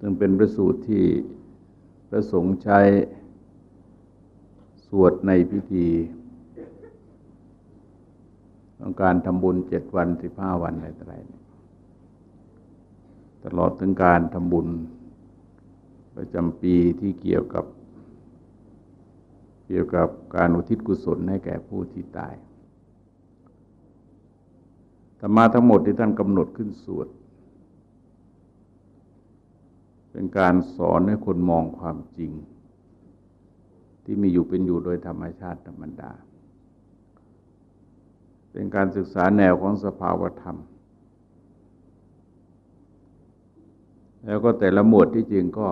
ซึ่งเป็นประสูตรที่ประสงค์ใช้สวดในพิธีของการทำบุญเจ็ดวันสิบห้าวันอะไรต่ออะไรตลอดถึงการทำบุญ ประจำปีที่เกี่ยวกับ เกี่ยวกับการอุทิศกุศลให้แก่ผู้ที่ตายธรรมะทั้งหมดที่ท่านกำหนดขึ้นสวด เป็นการสอนให้คนมองความจริง ที่มีอยู่เป็นอยู่โดยธรรมชาติธรรมดา เป็นการศึกษาแนวของสภาวธรรม แล้วก็แต่ละหมวดที่จริงก็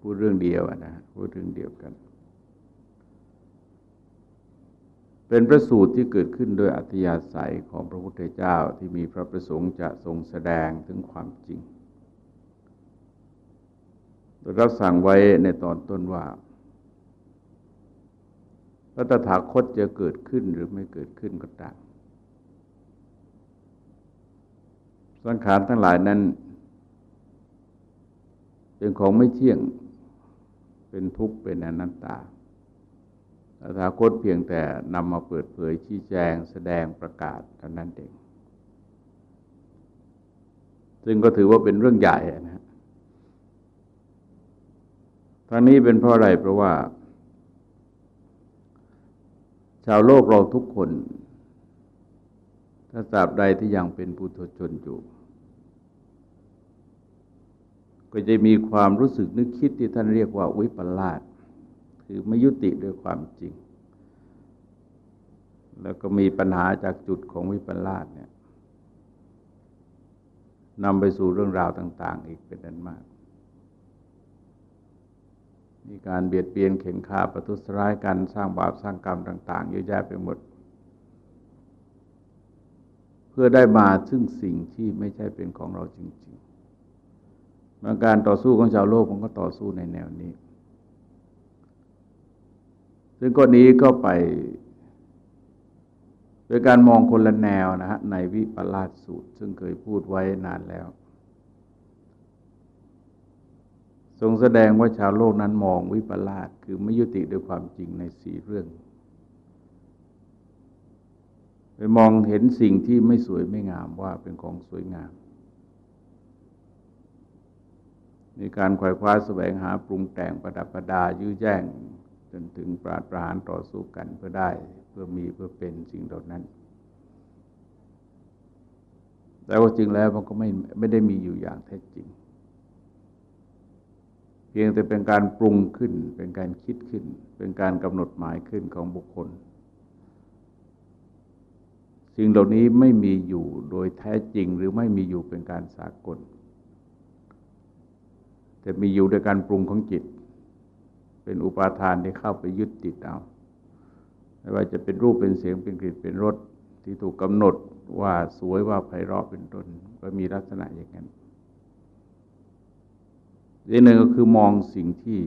พูดเรื่องเดียวนะพูดถึงเดียวกัน เป็นพระสูตรที่เกิดขึ้นโดยอัธยาศัยของพระพุทธเจ้าที่มีพระประสงค์จะทรงแสดงถึงความจริง โดยรับสั่งไว้ในตอนต้นว่า พระตถาคตจะเกิดขึ้นหรือไม่เกิดขึ้นก็ตามสังขารทั้งหลายนั้น เป็นของไม่เที่ยง เป็นทุกข์เป็นอนัตตาตถาคตเพียงแต่นำมาเปิดเผยชี้แจงแสดงประกาศเท่านั้นเองซึ่งก็ถือว่าเป็นเรื่องใหญ่นะ ทางนี้เป็นเพราะอะไรเพราะว่า ชาวโลกเราทุกคน ถ้าตราบใดที่ยังเป็นปุถุชนอยู่ก็จะมีความรู้สึกนึกคิดที่ท่านเรียกว่าวิปลาสคือไม่ยุติด้วยความจริง แล้วก็มีปัญหาจากจุดของวิปลาสเนี่ยนำไปสู่เรื่องราวต่าง ๆ อีกเป็นอันมาก มีการเบียดเบียนเข็นฆ่าประทุษร้ายกันสร้างบาปสร้างกรรมต่าง ๆ เยอะแยะไปหมด เพื่อได้มาซึ่งสิ่งที่ไม่ใช่เป็นของเราจริงมาการต่อสู้ของชาวโลกมันก็ต่อสู้ในแนวนี้ ซึ่งก้อนนี้ก็ไปโดยการมองคนละแนวนะฮะในวิปลาสสูตร ซึ่งเคยพูดไว้นานแล้ว ทรงแสดงว่าชาวโลกนั้นมองวิปลาสคือไม่ยุติด้วยความจริงในสีเรื่อง ไปมองเห็นสิ่งที่ไม่สวยไม่งามว่าเป็นของสวยงาม มีการขวายคว้าแสวงหาปรุงแต่งประดับประดายื้อแย่งจนถึงปราดปรานต่อสู้กันเพื่อได้เพื่อมีเพื่อเป็นสิ่งเหล่านั้น แต่ว่าจริงแล้วมันก็ไม่ไม่ได้มีอยู่อย่างแท้จริง เพียงแต่เป็นการปรุงขึ้น เป็นการคิดขึ้น เป็นการกำหนดหมายขึ้นของบุคคล สิ่งเหล่านี้ไม่มีอยู่โดยแท้จริงหรือไม่มีอยู่เป็นการสากล แต่มีอยู่ด้วยการปรุงของจิต เป็นอุปาทานที่เข้าไปยึดติดเอาไม่ว่าจะเป็นรูปเป็นเสียงเป็นกลิ่นเป็นรสที่ถูกกำหนดว่าสวยว่าไพเราะเป็นต้นก็มีลักษณะอย่างนั้น อีกหนึ่งก็คือมองสิ่งที่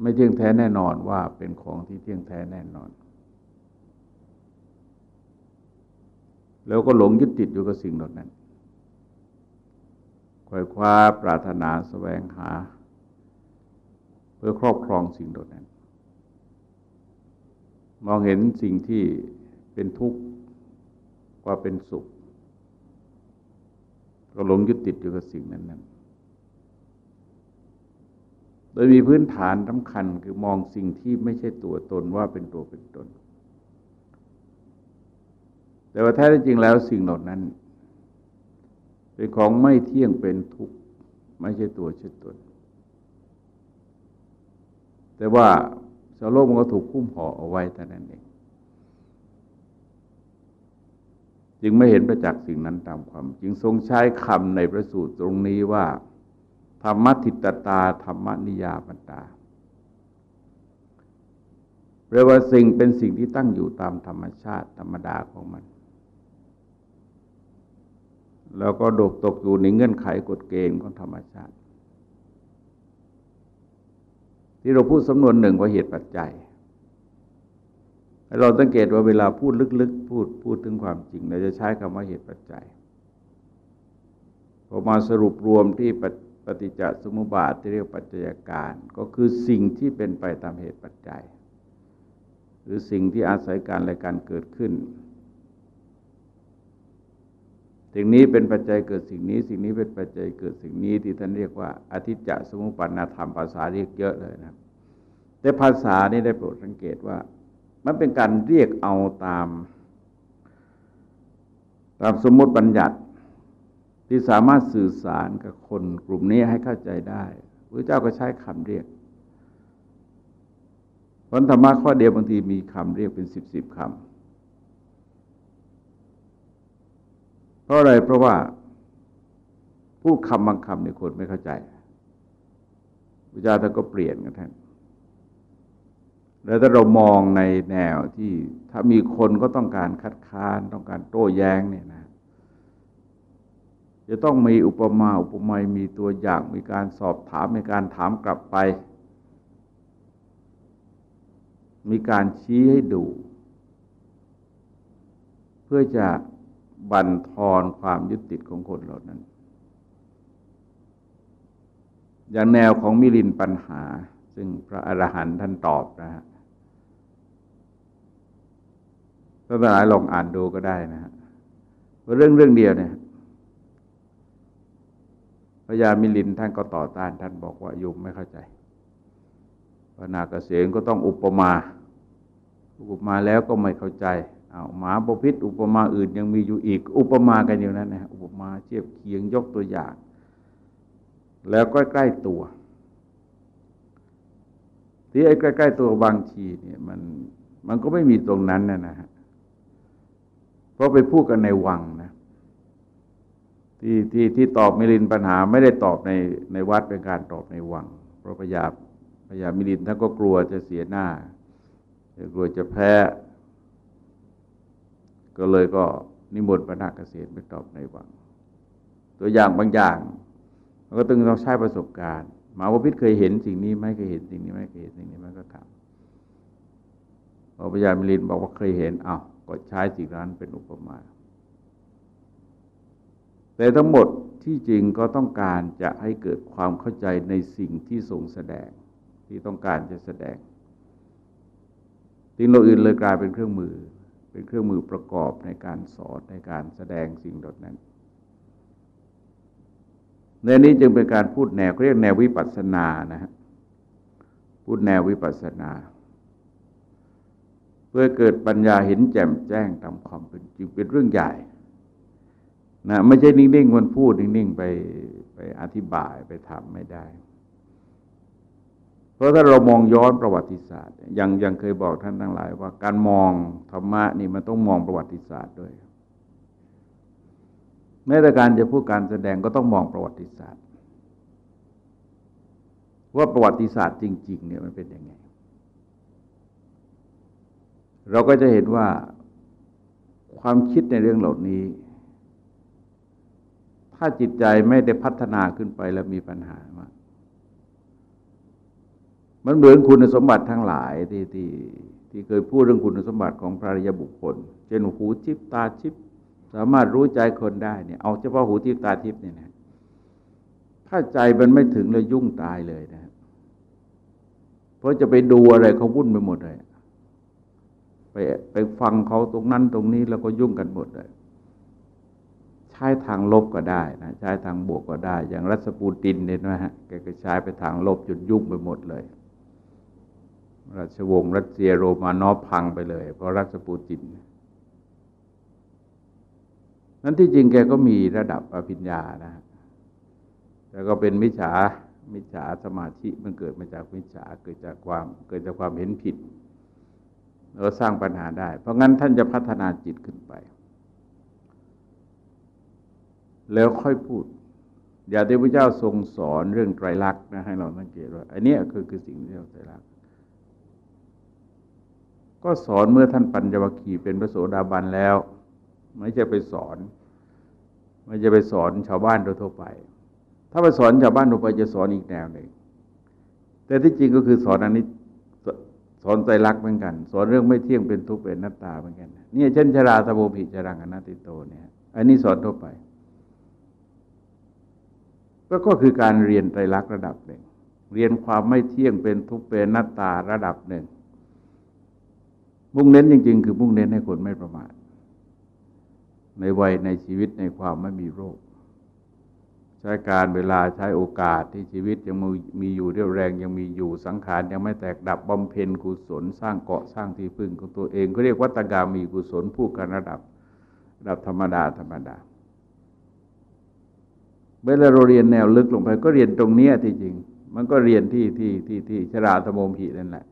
ไม่เที่ยงแท้แน่นอนว่าเป็นของที่เที่ยงแท้แน่นอน แล้วก็หลงยึดติดอยู่กับสิ่งเหล่านั้นคอยคว้าปรารถนาสแสวงหา เพื่อครอบครองสิ่งเหล่านั้น มองเห็นสิ่งที่เป็นทุกข์กว่าเป็นสุข ก็หลงยึดติดอยู่กับสิ่งนั้นนั้น โดยมีพื้นฐานสำคัญคือมองสิ่งที่ไม่ใช่ตัวตนว่าเป็นตัวเป็นตน แต่ว่าแท้จริงแล้วสิ่งเหล่านั้น เป็นของไม่เที่ยงเป็นทุกข์ไม่ใช่ตัวใช่ตน แต่ว่าชาวโลกมันก็ถูกคุ้มห่อเอาไว้แต่นั้นเองจึงไม่เห็นประจักษ์สิ่งนั้นตามความ จึงทรงใช้คำในพระสูตรตรงนี้ว่า ธรรมทิตตา ธรรมนิยาปัตาแปลว่าสิ่งเป็นสิ่งที่ตั้งอยู่ตามธรรมชาติธรรมดาของมัน แล้วก็ดกตกอยู่ในเงื่อนไขกฎเกณฑ์ของธรรมชาติ ที่เราพูดสำนวนหนึ่งว่าเหตุปัจจัย เราสังเกตว่าเวลาพูดลึกๆ พูดพูดถึงความจริง เราจะใช้คำว่าเหตุปัจจัยพอมาสรุปรวมที่ปั ปฏิจจสมุปบาทที่เรียกปัจจัยการก็คือสิ่งที่เป็นไปตามเหตุปัจจัย หรือสิ่งที่อาศัยการและการเกิดขึ้น สิ่งนี้เป็นปัจจัยเกิดสิ่งนี้ สิ่งนี้เป็นปัจจัยเกิดสิ่งนี้ที่ท่านเรียกว่าอธิจจสมุปปนธรรมภาษาเรียกเยอะเลยนะแต่ภาษานี้ได้โปรดสังเกตว่า มันเป็นการเรียกเอาตาม ตามสมมติบัญญัติ ที่สามารถสื่อสารกับคนกลุ่มนี้ให้เข้าใจได้พระเจ้าก็ใช้คำเรียกผลธรรมะข้อเดียวบางทีมีคำเรียกเป็นสิบสิบคำเพราะอะไรเพราะว่าพูดคำบางคำในคนไม่เข้าใจพระเจ้าท่านก็เปลี่ยนกันท่านแล้วถ้าเรามองในแนวที่ถ้ามีคนก็ต้องการคัดค้านต้องการโต้แย้งเนี่ยนะ จะต้องมีอุปมาอุปไมยมีตัวอย่างมีการสอบถามมีการถามกลับไป มีการชี้ให้ดู เพื่อจะบั่นทอนความยึดติดของคนเหล่านั้น อย่างแนวของมิลินปัญหา ซึ่งพระอรหันต์ท่านตอบนะฮะท่านหลายลองอ่านดูก็ได้นะฮะเรื่องเรื่องเดียวเนี่ย พญามิลินท่านก็ต่อต้าน ท่านบอกว่าโยมไม่เข้าใจพระนาเกษมก็ต้องอุปมา อุปมาแล้วก็ไม่เข้าใจเอาหมาประพิษอุปมาอื่นยังมีอยู่อีก อุปมากันอยู่นั้นนะอุปมาเทียบเคียงยกตัวอย่าง แล้วก็ใกล้ตัว ที่ไอ้ใกล้ ๆ ตัวบางทีเนี่ยมันมันก็ไม่มีตรงนั้นนะนะฮะเพราะไปพูดกันในวังน ที่ที่ที่ตอบมิลินปัญหาไม่ได้ตอบในในวัดเป็นการตอบในวังเพราะพยาพยามิลินท่านก็กลัวจะเสียหน้ากลัวจะแพ้ ก็เลยก็นิมนต์พระนาคเกษตรไปตอบในวัง ตัวอย่างบางอย่างมันก็ต้องต้องใช้ประสบการณ์หมาวพิษเคยเห็นสิ่งนี้ไหมเคยเห็นสิ่งนี้ไหมเคยเห็นสิ่งนี้มันก็ถามพอพญามิลินบอกว่าเคยเห็นอ้าวก็ใช้สิ่งนั้นเป็นอุปมา แต่ทั้งหมดที่จริงก็ต้องการจะให้เกิดความเข้าใจในสิ่งที่ทรงแสดงที่ต้องการจะแสดงสิ่งเราอื่นเลยกลายเป็นเครื่องมือ เป็นเครื่องมือประกอบในการสอนในการแสดงสิ่งดนั้นในนี้จึงเป็นการพูดแนวเรียกแนววิปัสสนานะฮะพูดแนววิปัสสนา เพื่อเกิดปัญญาเห็นแจ่มแจ้งตามความเป็นจริงเป็นเรื่องใหญ่ นะไม่ใช่นิ่งๆมันพูดนิ่งๆไปไปอธิบายไปทำไม่ได้ เพราะถ้าเรามองย้อนประวัติศาสตร์ยังยังเคยบอกท่านทั้งหลาย ว่าการมองธรรมะนี่มันต้องมองประวัติศาสตร์ด้วยแม้แต่การจะพูดการแสดงก็ต้องมองประวัติศาสตร์ ว่าประวัติศาสตร์จริง ๆ เนี่ยมันเป็นยังไง เราก็จะเห็นว่าความคิดในเรื่องเหล่านี้ ถ้าจิตใจไม่ได้พัฒนาขึ้นไปแล้วมีปัญหามากมันเหมือนคุณสมบัติทั้งหลายที่ที่ที่เคยพูดเรื่องคุณสมบัติของพระริยบุคคล เช่นหูทิพตาทิพสามารถรู้ใจคนได้เนี่ยเอาเฉพาะหูทิพตาทิพเนี่ยนะถ้าใจมันไม่ถึงแล้วยุ่งตายเลยนะ เพราะจะไปดูอะไรเขาวุ่นไปหมดเลยไปไปฟังเขาตรงนั้นตรงนี้แล้วก็ยุ่งกันหมดเลย ช้ทางลบก็ได้นะใช้ทางบวกก็ได้ อย่างรัสปูตินเนี่ยนะฮะแกก็ใช้ไปทางลบจนยุ่งไปหมดเลย ราชวงศ์รัสเซียโรมานอฟพังไปเลย เพราะรัสปูติน นั้นที่จริงแกก็มีระดับอภิญญานะแต่ก็เป็นมิจฉามิจฉาสมาธิมันเกิดมาจากมิจฉาเกิดจากความเกิดจากความเห็นผิดแล้วสร้างปัญหาได้ เพราะงั้นท่านจะพัฒนาจิตขึ้นไป แล้วค่อยพูด อย่าที่พระเจ้าทรงสอนเรื่องไตรลักษณ์นะให้เราสังเกตว่าอันนี้คือคือสิ่งที่เราไตรลักษณ์ก็สอนเมื่อท่านปัญญวคีเป็นพระโสดาบันแล้ว ไม่ใช่ไปสอน ไม่จะไปสอนชาวบ้านโดยทั่วไป ถ้าไปสอนชาวบ้านทั่วไปจะสอนอีกแนวหนึ่งแต่ที่จริงก็คือสอนอันนี้สอนใจรักเหมือนกัน สอนเรื่องไม่เที่ยงเป็นทุกข์เป็นนัตตาเหมือนกันนี่เช่นชราตโบภิจรังอนัตติโตเนี่ย อันนี้สอนทั่วไป ก็คือการเรียนไตรลักษณ์ระดับหนึ่ง เรียนความไม่เที่ยงเป็นทุกเป็นนัตตาระดับหนึ่ง มุ่งเน้นจริง ๆ คือมุ่งเน้นให้คนไม่ประมาทในวัยในชีวิตในความไม่มีโรค ใช้การเวลาใช้โอกาสที่ชีวิตยังมีอยู่เรี่ยวแรงยังมีอยู่สังขารยังไม่แตกดับบำเพ็ญกุศล สร้างเกาะสร้างที่พึ่งของตัวเองเขาเรียกวัตกามีกุศลผู้กันระดับระดับธรรมดาธรรมดา เวลาเราเรียนแนวลึกลงไปก็เรียนตรงนี้ที่จริง มันก็เรียนที่ที่ที่ที่ชราธโมมหินั่นแหละ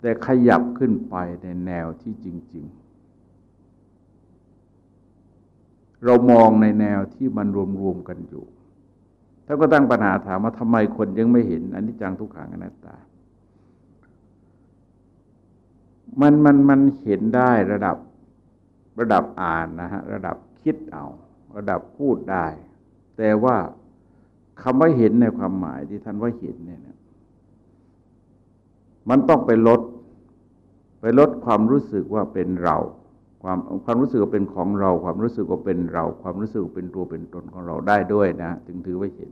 แต่ขยับขึ้นไปในแนวที่จริง ๆ เรามองในแนวที่มันรวมๆกันอยู่ถ้าก็ตั้งปัญหาถามว่าทำไมคนยังไม่เห็นอันนี้จังทุกขังอนัตตา มันมันมันเห็นได้ระดับระดับอ่านนะฮะระดับคิดเอา ระดับพูดได้ แต่ว่าคำว่าเห็นในความหมายที่ท่านว่าเห็นเนี่ยนะมันต้องไปลด ไปลดความรู้สึกว่าเป็นเรา ความความรู้สึกว่าเป็นของเรา ความรู้สึกว่าเป็นเรา ความรู้สึกเป็นตัวเป็นตนของเราได้ด้วยนะ ถึงถือว่าเห็น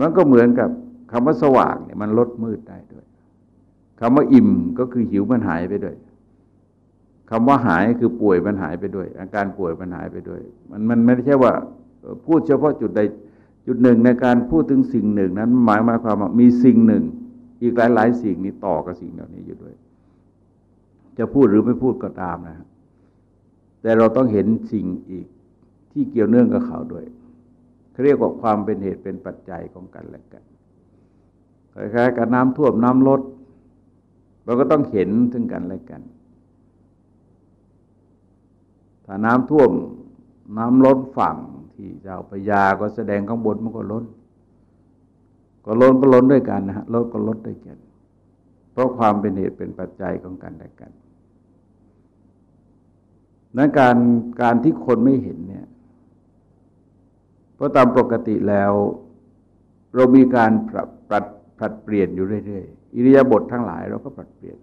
มันก็เหมือนกับคำว่าสว่างเนี่ยมันลดมืดได้ด้วยคำว่าอิ่มก็คือหิวมันหายไปด้วย คำว่าหายคือป่วยมันหายไปด้วย อาการป่วยมันหายไปด้วย มันมันไม่ใช่ว่าพูดเฉพาะจุดใดจุดหนึ่งในการพูดถึงสิ่งหนึ่งนั้นหมายมาความว่ามีสิ่งหนึ่ง อีกหลายหลายสิ่งนี้ต่อกับสิ่งเหล่านี้อยู่ด้วย จะพูดหรือไม่พูดก็ตามนะแต่เราต้องเห็นสิ่งอีกที่เกี่ยวเนื่องกับเขาด้วยเขาเรียกว่าความเป็นเหตุเป็นปัจจัยของกันและกันคล้ายๆกับน้ำท่วมน้ำลดเราก็ต้องเห็นถึงกันและกัน ถ้าน้ำท่วมน้ำล้นฝั่งที่เจ้าพยาก็แสดงข้างบนมันก็ล้น ก็ล้นก็ล้นด้วยกันนะฮะลดก็ลดด้วยกัน เพราะความเป็นเหตุเป็นปัจจัยของกันและกันนั้นการการที่คนไม่เห็นเนี่ยเพราะตามปกติแล้ว เรามีการปรับปรับปรับเปลี่ยนอยู่เรื่อยๆอิริยาบถททั้งหลายเราก็ปรับเปลี่ยน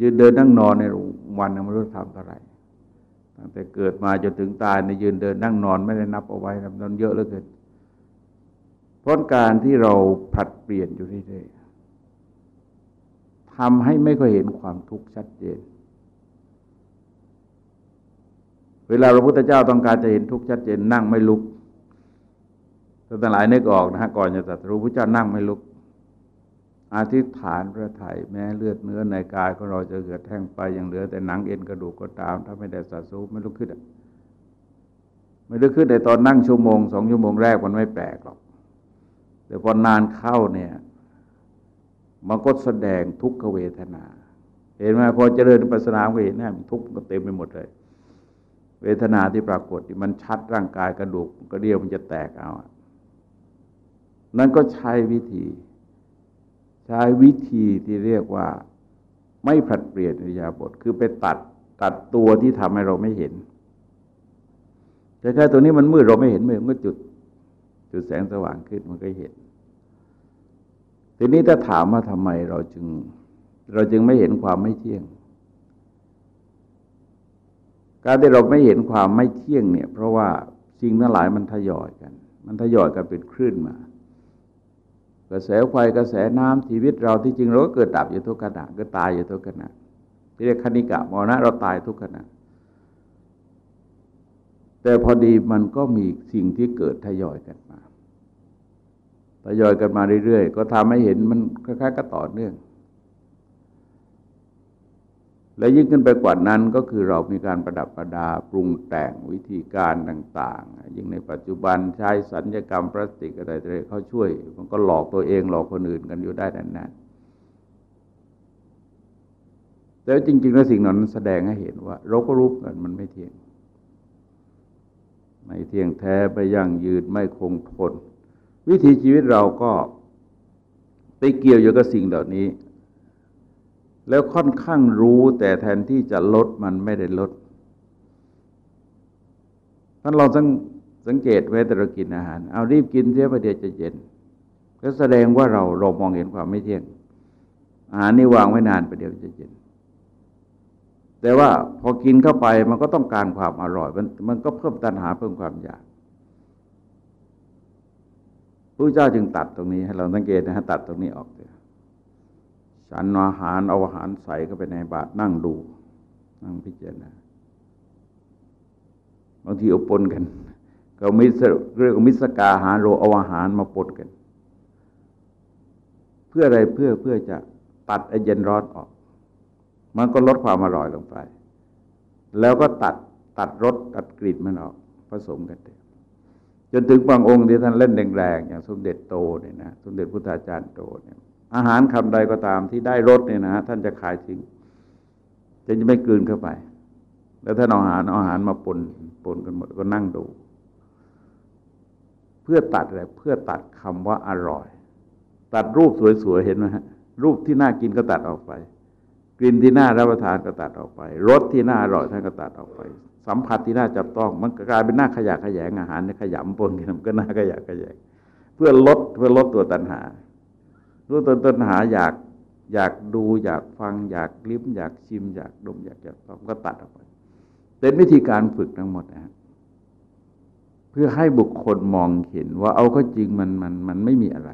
ยืนเดินนั่งนอนในวันนึงไม่รู้ทำอะไร ตั้งแต่เกิดมาจนถึงตายในยืนเดินนั่งนอนไม่ได้นับเอาไว้นอนเยอะเหลือเกินเพราะการที่เราผัดเปลี่ยนอยู่เรื่อยๆทำให้ไม่ค่อยเห็นความทุกข์ชัดเจน เวลาพระพุทธเจ้าต้องการจะเห็นทุกข์ชัดเจนนั่งไม่ลุกท่านหลายนึกออกนะฮะก่อนจะตรัสรู้พระเจ้านั่งไม่ลุก อธิษฐานพระไถ่แม้เลือดเนื้อในกายของเราจะเกิดแท่งไปอย่างเหลือ แต่หนังเอ็นกระดูกก็ตาม ถ้าไม่ได้สัตสูไม่ลุกขึ้นไม่ลุกขึ้นในตอนนั่งชั่วโมงสองชั่วโมงแรกมันไม่แปลกหรอก แต่พอนานเข้าเนี่ยมันก็แสดงทุกขเวทนา เห็นไหมพอเจริญปัสนาก็เห็นแน่มันทุกข์ก็เต็มไปหมดเลย เวทนาที่ปรากฏมันชัดร่างกายกระดูกกระเดี่ยวมันจะแตกเอา นั่นก็ใช้วิธี ใช้วิธีที่เรียกว่าไม่ผลัดเปลี่ยนอิริยาบถคือไปตัดตัดตัวที่ทำให้เราไม่เห็นแต่แค่ตัวนี้มันมืดเราไม่เห็นมันก็จุด จุดแสงสว่างขึ้นมันก็เห็น ทีนี้ถ้าถามว่าทำไมเราจึง เราจึงไม่เห็นความไม่เที่ยง การที่เราไม่เห็นความไม่เที่ยงเนี่ย เพราะว่าสิ่งทั้งหลายมันทยอยกัน มันทยอยกันเป็นคลื่นมา กระแสไฟกระแสน้ำชีวิตเราที่จริงเราก็เกิดดับอยู่ทุกขณะก็ตายอยู่ทุกขณะที่เรียกคณิกะมรณะเราตายทุกขณะแต่พอดีมันก็มีสิ่งที่เกิดทยอยกันมาทยอยกันมาเรื่อยๆ ก็ทำให้เห็นมันคล้ายๆก็ต่อเนื่อง และยิ่งขึ้นไปกว่านั้นก็คือเรามีการประดับประดาปรุงแต่งวิธีการต่างๆ ยิ่งในปัจจุบันใช้สัญญกรรมพลาสติกอะไรอะไรเขาช่วย มันก็หลอกตัวเองหลอกคนอื่นกันอยู่ได้นานๆแต่จริงๆแล้วสิ่งนั้นแสดงให้เห็นว่า เราก็รู้กันมันไม่เที่ยง ไม่เที่ยงแท้ไปยั่งยืนไม่คงทน วิถีชีวิตเราก็ไปเกี่ยวอยู่กับสิ่งเหล่านี้ แล้วค่อนข้างรู้แต่แทนที่จะลดมันไม่ได้ลดท่านลองสังสังเกตไว้แต่เรากินอาหาร เอารีบกินเสียประเดี๋ยวจะเย็น ก็แสดงว่าเราเรามองเห็นความไม่เที่ยง อาหารนี่วางไว้นานประเดี๋ยวจะเย็น แต่ว่าพอกินเข้าไปมันก็ต้องการความอร่อย มันมันก็เพิ่มตัณหาเพิ่มความอยากพระเจ้าจึงตัดตรงนี้ให้เราสังเกตนะฮะตัดตรงนี้ออกเลย ฉันอาหารเอาอาหารใส่เข้าไปในบาตรนั่งดู นั่งพิจารณาบางทีเอาปนกัน ก็มิสเรียกมิสกาหารโรเอาอาหารมาปนกัน เพื่ออะไรเพื่อเพื่อจะตัดไอเย็นร้อนออก มันก็ลดความอร่อยลงไป แล้วก็ตัดตัดรสตัดกลิ่นมันออกผสมกันเจนถึงบางองค์ที่ท่านเล่นแรงๆอย่างสมเด็จโตเนี่ยนะสมเด็จพุทธาจารย์โตเนี่ย อาหารคำใดก็ตามที่ได้รสเนี่ยนะท่านจะขายทิ้งจะจะไม่กลืนเข้าไป แล้วท่านเอาอาหารเอาอาหารมาปนปนกันหมดก็นั่งดู เพื่อตัดอะไรเพื่อตัดคำว่าอร่อย ตัดรูปสวยๆเห็นไหมฮะรูปที่น่ากินก็ตัดออกไปกลิ่นที่น่ารับประทานก็ตัดออกไปรสที่น่าอร่อยท่านก็ตัดออกไป สัมผัสที่น่าจับต้อง มันกลายเป็นหน้าขยะขยงอาหารในขยำปนกันมันก็น่าขยะขยงเพื่อลดเพื่อลดตัวตัณหา รู้ตัวตัณหาอยากอยากดูอยากฟัง อยากลิ้ม อยากชิม อยากดม อยากจับต้องก็ตัดออกไป เป็นวิธีการฝึกทั้งหมดนะเพื่อให้บุคคลมองเห็นว่าเอาก็จริงมันมันมันไม่มีอะไร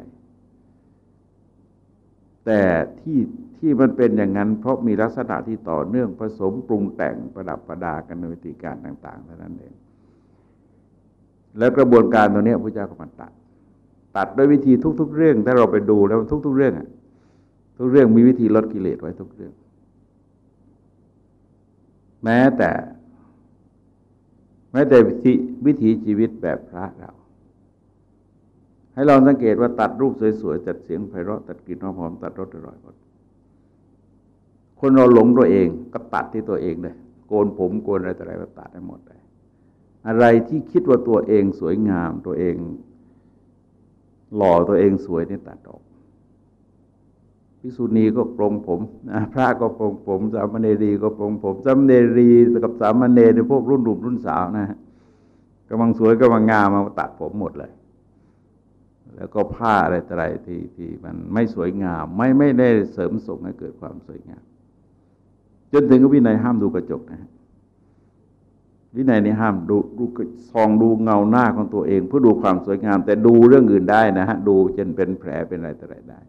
แต่ที่ที่มันเป็นอย่างนั้น เพราะมีลักษณะที่ต่อเนื่องผสมปรุงแต่งประดับประดากันในวิธีการต่างๆเท่านั้นเอง แล้วกระบวนการตัวนี้พระเจ้าก็มาตัด ตัดด้วยวิธีทุก ๆ เรื่องถ้าเราไปดูแล้วทุก ๆ เรื่องอะทุกเรื่องมีวิธีลดกิเลสไว้ทุกเรื่อง แม้แต่ แม้แต่วิธีวิถีชีวิตแบบพระเรา ให้เราสังเกตว่าตัดรูปสวยๆตัดเสียงไพเราะตัดกลิ่นหอมตัดรสอร่อยหมดคนเราหลงตัวเองก็ตัดที่ตัวเองเลยโกนผมโกนอะไรต่ออะไรก็ตัดได้หมดเลยอะไรที่คิดว่าตัวเองสวยงามตัวเอง หล่อตัวเองสวยนี่ตัดออกพิสุณีก็ปรงผมพระก็ปรงผม สามเณรีก็ปรงผม สามเณรีกับสามเณรพวกรุ่นหนุ่มรุ่นสาวนะฮะกำลังสวยกำลังงามมาตัดผมหมดเลย แล้วก็ผ้าอะไรต่ออะไรที่ที่มันไม่สวยงาม ไม่ไม่ได้เสริมส่งให้เกิดความสวยงาม จนถึงวินัยห้ามดูกระจกนะฮะ วินัยนี้ห้ามดูดูซองดูเงาหน้าของตัวเอง เพื่อดูความสวยงาม แต่ดูเรื่องอื่นได้นะฮะดูจนเป็นแผลเป็นอะไรต่ออะไรได้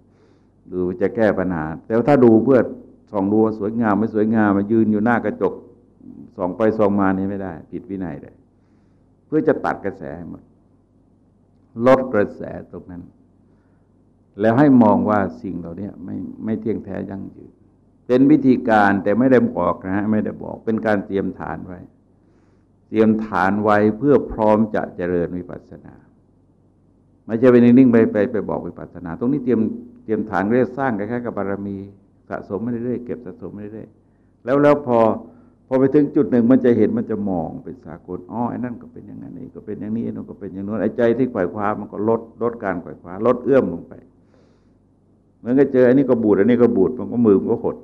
ดูจะแก้ปัญหา แต่ถ้าดูเพื่อส่องดูว่าสวยงามไม่สวยงามมายืนอยู่หน้ากระจกส่องไปส่องมานี่ไม่ได้ ผิดวินัยเลยเพื่อจะตัดกระแสให้หมดลดกระแสตรงนั้น แล้วให้มองว่าสิ่งเหล่านี้ไม่ไม่เที่ยงแท้ยั่งยืนเป็นวิธีการแต่ไม่ได้บอกนะฮะไม่ได้บอกเป็นการเตรียมฐานไว้ เตรียมฐานไว้เพื่อพร้อมจะเจริญวิปัสสนาไม่ใช่ไปนิ่งๆไปไปไปบอกวิปัสสนา ตรงนี้เตรียมเตรียมฐานเรียกสร้างคล้ายๆกับบารมีสะสมไม่เรื่อยๆเก็บสะสมไม่เรื่อยๆแล้วแล้วพอพอไปถึงจุดหนึ่งมันจะเห็นมันจะมองเป็นสากลอ๋อไอ้นั่นก็เป็นอย่างนั้นนี่ก็เป็นอย่างนี้ไอ้นั่นก็เป็นอย่างนู้นไอ้ใจที่ไขว่คว้ามันก็ลดลดการไขว่คว้าลดเอื้อมลงไปเหมือนกับเจออันนี้ก็บูดอันนี้ก็บูดมันก็มือมันก็หด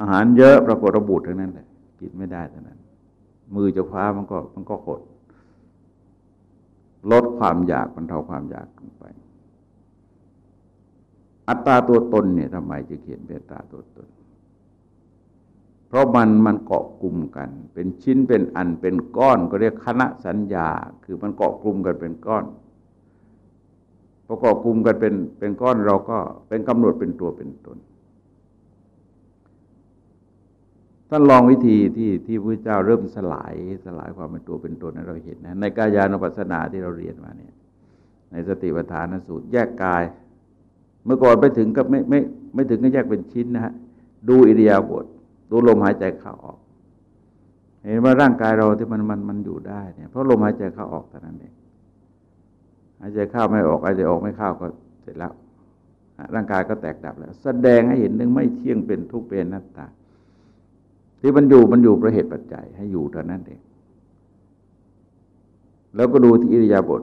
อาหารเยอะปรากฏระบูดทั้งนั้นแหละกินไม่ได้ทั้งนั้น มือจะคว้ามันก็มันก็หดลดความอยากมันเทาความอยากลงไป อัตตาตัวตนเนี่ยทำไมจะเขียนเป็นอัตตาตัวตน เพราะมันมันเกาะกลุ่มกัน เป็นชิ้นเป็นอันเป็นก้อนก็เรียกคณะสัญญา คือมันเกาะกลุ่มกันเป็นก้อนประกอบกลุ่มกันเป็นเป็นก้อนเราก็เป็นกำหนดเป็นตัวเป็นตน ท่านลองวิธีที่ที่พระเจ้าเริ่มสลายสลายความเป็นตัวเป็นตนให้เราเห็นนะในกายานุปัสสนาที่เราเรียนมาเนี่ย ในสติปัฏฐานสูตรแยกกาย เมื่อก่อนไปถึงก็ไม่ไม่ไม่ถึงก็แยกเป็นชิ้นนะฮะดูอิริยาบถดูลมหายใจเข้าออก เห็นว่าร่างกายเราที่มันมันมันอยู่ได้เนี่ยเพราะลมหายใจเข้าออกเท่านั้นเองหายใจเข้าไม่ออกหายใจออกไม่เข้าก็เสร็จแล้วร่างกายก็แตกดับแล้ว แสดงให้เห็นนึงไม่เที่ยงเป็นทุกข์เป็นนัตตา ที่มันอยู่มันอยู่ประเหตุปัจจัย ให้อยู่เท่านั้นเอง แล้วก็ดูที่อิริยาบถ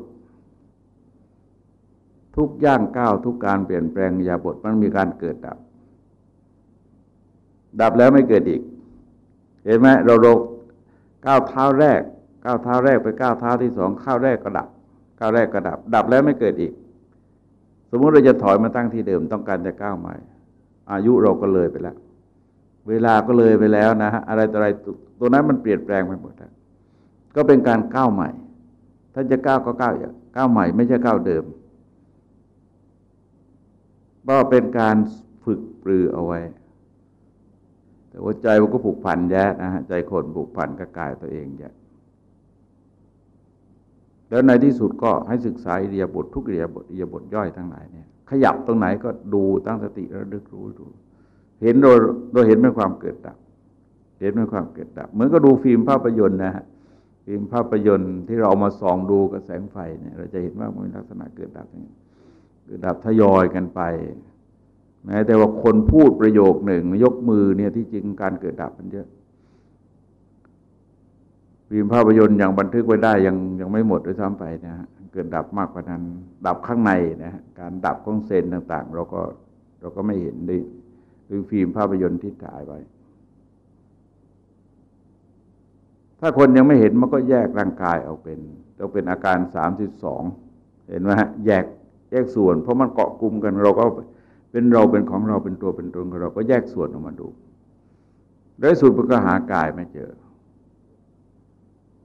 ทุกย่างก้าวทุกการเปลี่ยนแปลงยาบทมันมีการเกิดดับ ดับแล้วไม่เกิดอีก เห็นไหมเราโรก้าวเท้าแรกก้าวเท้าแรกไปก้าวเท้าที่สองข้าวแรกก็ดับก้าวแรกก็ดับ ดับแล้วไม่เกิดอีก สมมติเราจะถอยมาตั้งที่เดิมต้องการจะก้าวใหม่ อายุเราก็เลยไปแล้ว เวลาก็เลยไปแล้วนะฮะอะไรต่ออะไรตัวนั้นมันเปลี่ยนแปลงไปหมดก็เป็นการก้าวใหม่ ถ้าจะก้าวก็ก้าวก้าวใหม่ไม่ใช่ก้าวเดิมก็เป็นการฝึกปรือเอาไว้ แต่ว่าใจมันก็ผูกพันแย่นะฮะใจคนผูกพันกับกายตัวเองแย่แล้วในที่สุดก็ให้ศึกษาอิริยาบถทุกอิริยาบถอิริยาบถย่อยทั้งหลายเนี่ยขยับตรงไหนก็ดูตั้งสติระลึกรู้ดู เห็นโดยโดยเห็นเป็นความเกิดดับ เห็นเป็นความเกิดดับ เหมือนก็ดูฟิล์มภาพยนตร์นะฮะ ฟิล์มภาพยนตร์ที่เราเอามาส่องดูกับแสงไฟเนี่ย เราจะเห็นว่ามันลักษณะเกิดดับนี่เกิดดับทยอยกันไป แม้แต่ว่าคนพูดประโยคหนึ่งยกมือเนี่ยที่จริงการเกิดดับมันเยอะ ฟิล์มภาพยนตร์อย่างบันทึกไว้ได้ยังยังไม่หมดด้วยซ้ำไปนะฮะ เกิดดับมากกว่านั้น ดับข้างในนะฮะ การดับของเซนต่าง ๆ เราก็เราก็ไม่เห็นด้วย ด้วยฟิล์มภาพยนตร์ที่ถ่ายไว้ ถ้าคนยังไม่เห็นมันก็แยกร่างกายเอาเป็นต้องเป็นอาการสามสิบสองเห็นไหมฮะแยกแยกส่วน เพราะมันเกาะกลุ่มกันเราก็เป็นเราเป็นของเราเป็นตัวเป็นตนของเราก็แยกส่วนออกมาดูโดยสุดมันก็หากายไม่เจอ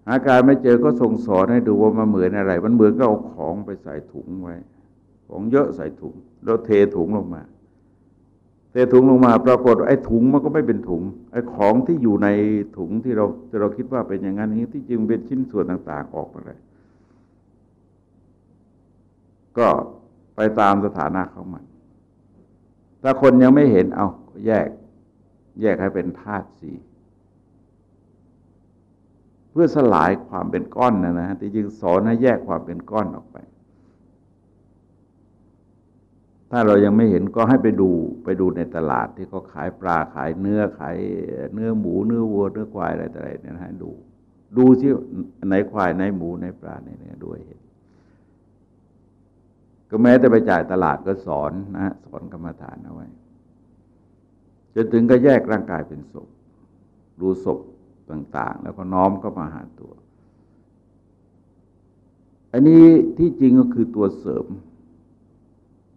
หากายไม่เจอก็ส่งสอนให้ดูว่ามันเหมือนอะไร มันเหมือนก็เอาของไปใส่ถุงไว้ ของเยอะใส่ถุง แล้วเทถุงลงมา ถุงลงมาปรากฏไอ้ถุงมันก็ไม่เป็นถุงไอ้ของที่อยู่ในถุงที่เราที่เราคิดว่าเป็นอย่างนั้นนี้ที่จริงเป็นชิ้นส่วนต่าง ๆ ออกมาเลยก็ไปตามสถานะของมัน ถ้าคนยังไม่เห็นเอาแยก แยกให้เป็นธาตุสีเพื่อสลายความเป็นก้อนนะนะที่จริงสอนให้แยกความเป็นก้อนออกไป ถ้าเรายังไม่เห็นก็ให้ไปดูไปดูในตลาดที่เขาขายปลาขายเนื้อขายเนื้อหมูเนื้อวัวเนื้อควายอะไรต่ออะไรเนี่ยให้ดู ดูที่ไหนควายไหนหมูไหนปลาในเนื้อด้วยเห็น ก็แม้แต่ไปจ่ายตลาดก็สอนนะสอนกรรมฐานเอาไว้จนถึงก็แยกร่างกายเป็นศพรู้ศพต่าง ๆ แล้วก็น้อมก็มาหาตัว อันนี้ที่จริงก็คือตัวเสริม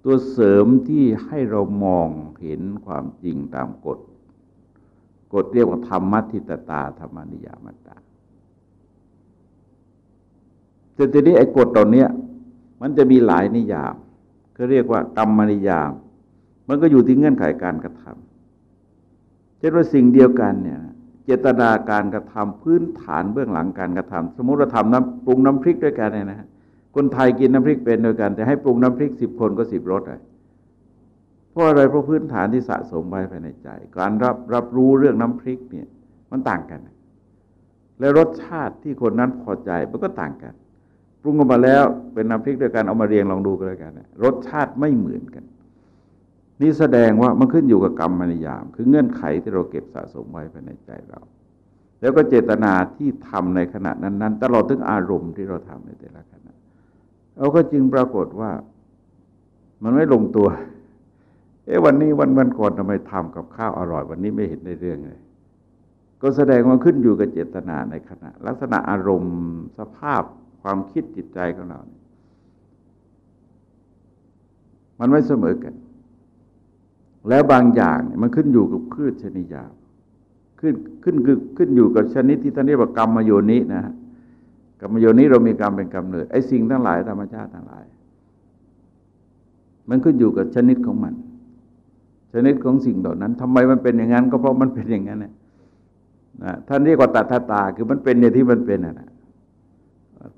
ตัวเสริมที่ให้เรามองเห็นความจริงตามกฎ กฎเรียกว่าธรรมมัติตตาธรรมนิยามตตาแต่ทีนี้ไอ้กฎตอนนี้มันจะมีหลายนิยามเขาเรียกว่ากรรมนิยาม มันก็อยู่ที่เงื่อนไขการกระทำเช่นว่าสิ่งเดียวกันเนี่ยเจตนาการกระทำพื้นฐานเบื้องหลังการกระทำสมมติเราทำน้ำปรุงน้ำพริกด้วยกันเนี่ยนะฮะ คนไทยกินน้ำพริกเป็นโดยกันแต่ให้ปรุงน้ำพริกสิบคนก็สิบรสเลยเพราะอะไรเพราะพื้นฐานที่สะสมไว้ภายในใจ การรับรับรู้เรื่องน้ำพริกเนี่ยมันต่างกัน และรสชาติที่คนนั้นพอใจมันก็ต่างกัน ปรุงออกมาแล้วเป็นน้ำพริกด้วยกันเอามาเรียงลองดูกันเลยกันรสชาติไม่เหมือนกัน นี่แสดงว่ามันขึ้นอยู่กับกรรมมนิยาม คือเงื่อนไขที่เราเก็บสะสมไว้ภายในใจเราแล้วก็เจตนาที่ทำในขณะนั้น ๆ ตลอดถึงอารมณ์ที่เราทำในแต่ละขณะ เราก็จึงปรากฏว่ามันไม่ลงตัว เอ๊ะวันนี้วันวันก่อนทำไมทำกับข้าวอร่อย วันนี้ไม่เห็นในเรื่องเลย ก็แสดงว่าขึ้นอยู่กับเจตนาในขณะ ลักษณะอารมณ์สภาพความคิดจิตใจของเราเนี่ยมันไม่เสมอกัน แล้วบางอย่างเนี่ยมันขึ้นอยู่กับพืชชนิยาขึ้นขึ้นคือขึ้นอยู่กับชนิดที่ท่านเรียกว่ากรรมโยนินะฮะ กรรมโยนิเรามีกรรมเป็นกรรมเนิดไอ้สิ่งทั้งหลายธรรมชาติทั้งหลาย มันขึ้นอยู่กับชนิดของมัน ชนิดของสิ่งเหล่านั้นทำไมมันเป็นอย่างนั้น ก็เพราะมันเป็นอย่างนั้นนะท่านเรียกว่าตัทตาคือมันเป็นอย่างที่มันเป็นนะ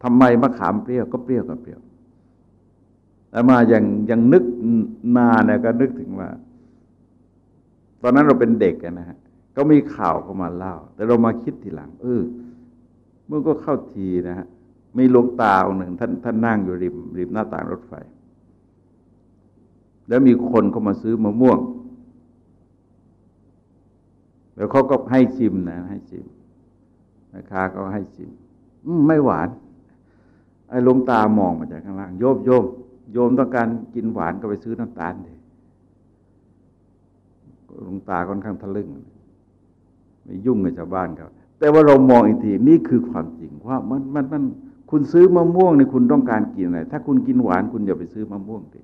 ทำไมมะขามเปรี้ยวก็เปรี้ยวก็เปรี้ยวแต่มาอย่างยังนึกนานเนี่ยก็นึกถึงว่า ตอนนั้นเราเป็นเด็กนะฮะก็มีข่าวเข้ามาเล่า แต่เรามาคิดทีหลัง เออ มื่อก็เข้าทีนะฮะมีลงตาองหนึ่งท่านท่านนั่งอยู่ริมริมหน้าต่างรถไฟ แล้วมีคนเข้ามาซื้อมะม่วง แล้วเขาก็ให้ชิมนะ ให้ชิมแม่ค้าก็ให้ชิมไม่หวาน ไอ้ลงตามองมาจากข้างล่าง โยมโยมโยมต้องการกินหวานก็ไปซื้อน้ำตาลเลยลงตาค่อนข้างทะลึ่งไม่ยุ่งกับชาวบ้านเขา แต่ว่าเรามองอีกทีนี่คือความจริงว่ามันมันมันคุณซื้อมะม่วงนี่คุณต้องการกินอะไร ถ้าคุณกินหวานคุณอย่าไปซื้อมะม่วงดิ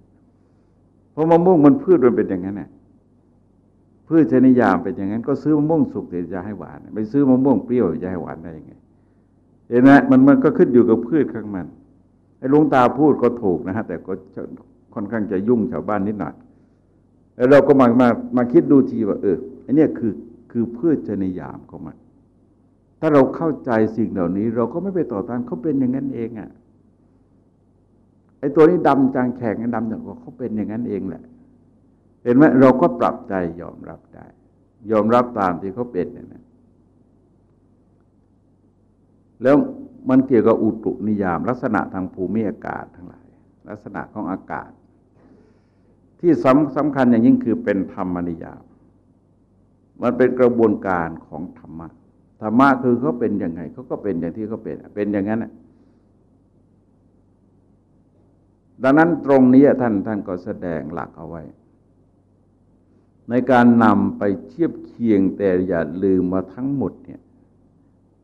เพราะมะม่วงมันพืชมันเป็นอย่างนั้นแหละพืชชนิยามเป็นอย่างนั้น ก็ซื้อมะม่วงสุกเดี๋ยวจะให้หวานไปซื้อมะม่วงเปรี้ยวจะให้หวานได้ยังไงเห็นไหมมันมันก็ขึ้นอยู่กับพืชข้างมันไอ้ลุงตาพูดก็ถูกนะฮะแต่ก็ค่อนข้างจะยุ่งชาวบ้านนิดหน่อยแล้วเราก็มามามาคิดดูทีว่า เออไอ้นี่คือคือพืชชนิยามของมัน ถ้าเราเข้าใจสิ่งเหล่านี้ เราก็ไม่ไปต่อต้านเขาเป็นอย่างนั้นเองอะ่ะไอ้ตัวนี้ดำจางแข็งดำอย่างเขาเป็นอย่างนั้นเองแหละ เห็นไหมเราก็ปรับใจยอมรับได้ ยอมรับตามที่เขาเป็นเนี่ยนะแล้วมันเกี่ยวกับอุตุนิยาม ลักษณะทางภูมิอากาศทั้งหลาย ลักษณะของอากาศ ที่สำสำคัญอย่างยิ่งคือเป็นธรรมนิยาม มันเป็นกระบวนการของธรรมะ ธรรมะคือเขาเป็นยังไงเขาก็เป็นอย่างที่เขาเป็น เป็นอย่างนั้นดังนั้นตรงนี้ท่านท่านก็แสดงหลักเอาไว้ ในการนำไปเทียบเคียงแต่อย่าลืมมาทั้งหมดเนี่ย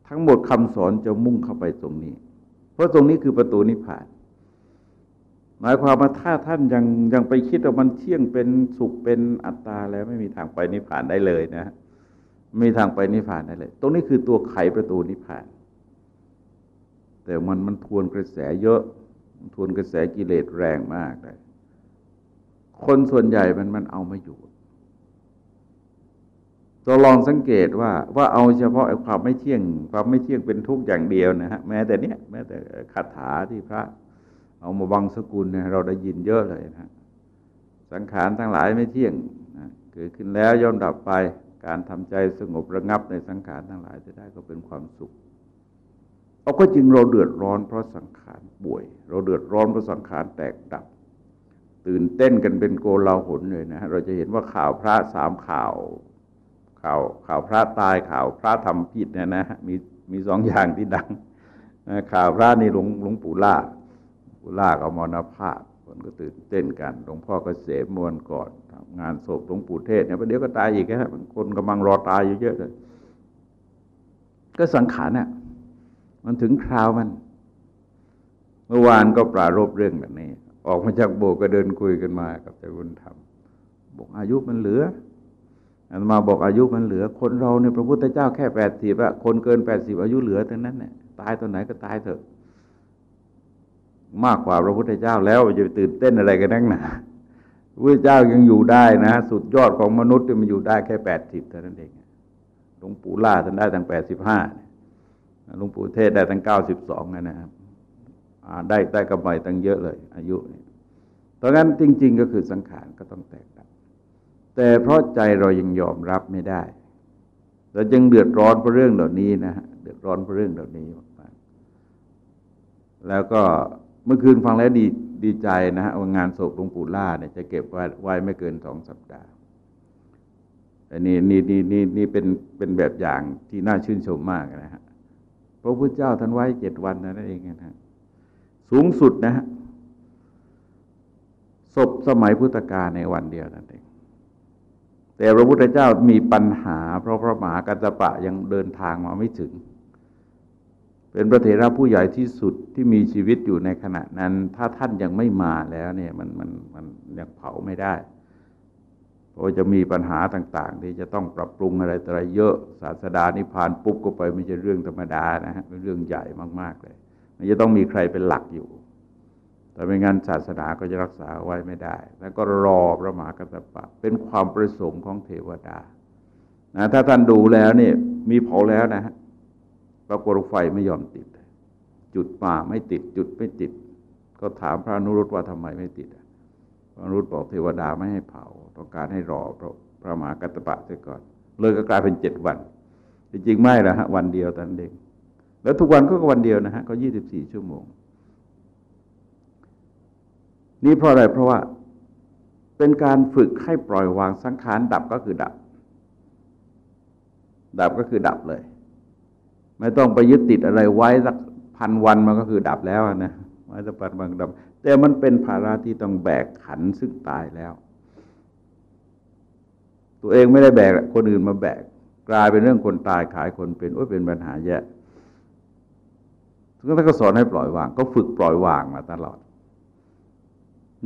ทั้งหมดคำสอนจะมุ่งเข้าไปตรงนี้ เพราะตรงนี้คือประตูนิพพานหมายความว่าถ้าท่านยังยังไปคิดว่ามันเที่ยงเป็นสุขเป็นอัตตาแล้วไม่มีทางไปนิพพานได้เลยนะ ม่มีทางไปนิพพานได้เลย ตรงนี้คือตัวไขประตูนิพพาน แต่มันมันทวนกระแสเยอะ ทวนกระแสกิเลสแรงมากเลยคนส่วนใหญ่มันมันเอาไม่อยู่เราลองสังเกตว่าว่าเอาเฉพาะความไม่เที่ยง ความไม่เที่ยงเป็นทุกข์อย่างเดียวนะฮะแม้แต่เนี้ยแม้แต่คาถาที่พระ เอามาบังสกุลเนี่ยเราได้ยินเยอะเลยนะสังขารทั้งหลายไม่เที่ยงเกิดขึ้นแล้วย่อมดับไป การทำใจสงบระงับในสังขารทั้งหลายจะได้ก็เป็นความสุขเอาก็จริงเราเดือดร้อนเพราะสังขารป่วย เราเดือดร้อนเพราะสังขารแตกดับ ตื่นเต้นกันเป็นโกลาหลเลยนะ เราจะเห็นว่าข่าวพระสามข่าว ข่าวข่าวพระตายข่าวพระทำผิดเนี่ยนะมีมีสองอย่างที่ดังข่าวพระนี่หลวงหลวงปู่ล่าปู่ล่ากับมรณภาพคนก็ตื่นเต้นกันหลวงพ่อก็เสมวนก่อน งานศพหลวงปู่เทศเนี่ยประเดี๋ยวก็ตายอีกนะคนกำลังรอตายอยู่เยอะเลย ก็สังขารเนี่ยมันถึงคราวมัน เมื่อวานก็ปรารบเรื่องแบบนี้ ออกมาจากโบก็เดินคุยกันมากับเจ้าบุญธรรมบอกอายุมันเหลืออันมาบอกอายุมันเหลือ คนเราเนี่ยพระพุทธเจ้าแค่แปดสิบอะคนเกินแปดสิบอายุเหลือเท่านั้นเนี่ยตายตอนไหนก็ตายเถอะ มากกว่าพระพุทธเจ้าแล้วจะตื่นเต้นอะไรกันนักหนา พระเจ้ายังอยู่ได้นะ สุดยอดของมนุษย์มันอยู่ได้แค่แปดสิบเท่านั้นเองหลวงปู่ล่าท่านได้ตั้งแปดสิบห้าหลวงปู่เทศได้ตั้งเก้าสิบสองนะครับได้ได้กำไรตั้งเยอะเลย อายุเนี่ยตอนนั้นจริง ๆ ก็คือสังขารก็ต้องแตกแต่เพราะใจเรายังยอมรับไม่ได้เราจึงเดือดร้อนเพราะเรื่องเหล่านี้นะฮะเดือดร้อนเพราะเรื่องเหล่านี้มากแล้วก็เมื่อคืนฟังแล้วดี ดีใจนะฮะว่างานศพหลวงปู่ล่าเนี่ยจะเก็บไว้ไว้ไม่เกินสองสัปดาห์อันนี้นี่นี่นี่นี่เป็นเป็นแบบอย่างที่น่าชื่นชมมากนะฮะพระพุทธเจ้าท่านไว้เจ็ดวันนั่นเองนะฮะสูงสุดนะฮะศพสมัยพุทธกาลในวันเดียวนั่นเองแต่พระพุทธเจ้ามีปัญหา เพราะพระมหากัจจปะยังเดินทางมาไม่ถึง เป็นพระเถระผู้ใหญ่ที่สุดที่มีชีวิตอยู่ในขณะนั้น ถ้าท่านยังไม่มาแล้วเนี่ยมันมันมันยังเผาไม่ได้ เพราะจะมีปัญหาต่าง ๆ ที่จะต้องปรับปรุงอะไรอะไรเยอะศาสดานิพานปุ๊บก็ไปไม่ใช่เรื่องธรรมดานะฮะเป็นเรื่องใหญ่มาก ๆ เลย มันจะต้องมีใครเป็นหลักอยู่ แต่ไม่งั้นศาสนาก็จะรักษาไว้ไม่ได้ แล้วก็รอพระมหากัสสปะเป็นความประสงค์ของเทวดานะถ้าท่านดูแล้วเนี่ยมีเผาแล้วนะฮะ ปรากฏไฟไม่ยอมติด จุดป่าไม่ติด จุดไม่ติด ก็ถามพระนุรุตว่าทำไมไม่ติดพระนุรุตบอกเทวดาไม่ให้เผา ต้องการให้รอพระพระมหากัสสปะเสียก่อน เลยก็กลายเป็นเจ็ดวัน จริงๆไม่ละฮะวันเดียวตันเองแล้วทุกวันก็วันเดียวนะฮะก็ยี่สิบสี่ชั่วโมง นี่เพราะอะไรเพราะว่าเป็นการฝึกให้ปล่อยวางสังขารดับก็คือดับ ดับก็คือดับเลย ไม่ต้องไปยึดติดอะไรไว้สักพันวันมันก็คือดับแล้วนะไว้สักพันวันดับ แต่มันเป็นภาระที่ต้องแบกขันซึ่งตายแล้ว ตัวเองไม่ได้แบกคนอื่นมาแบก กลายเป็นเรื่องคนตายขายคนเป็นโอ้เป็นปัญหาแย่ทุกท่านก็สอนให้ปล่อยวาง ก็ฝึกปล่อยวางมาตลอด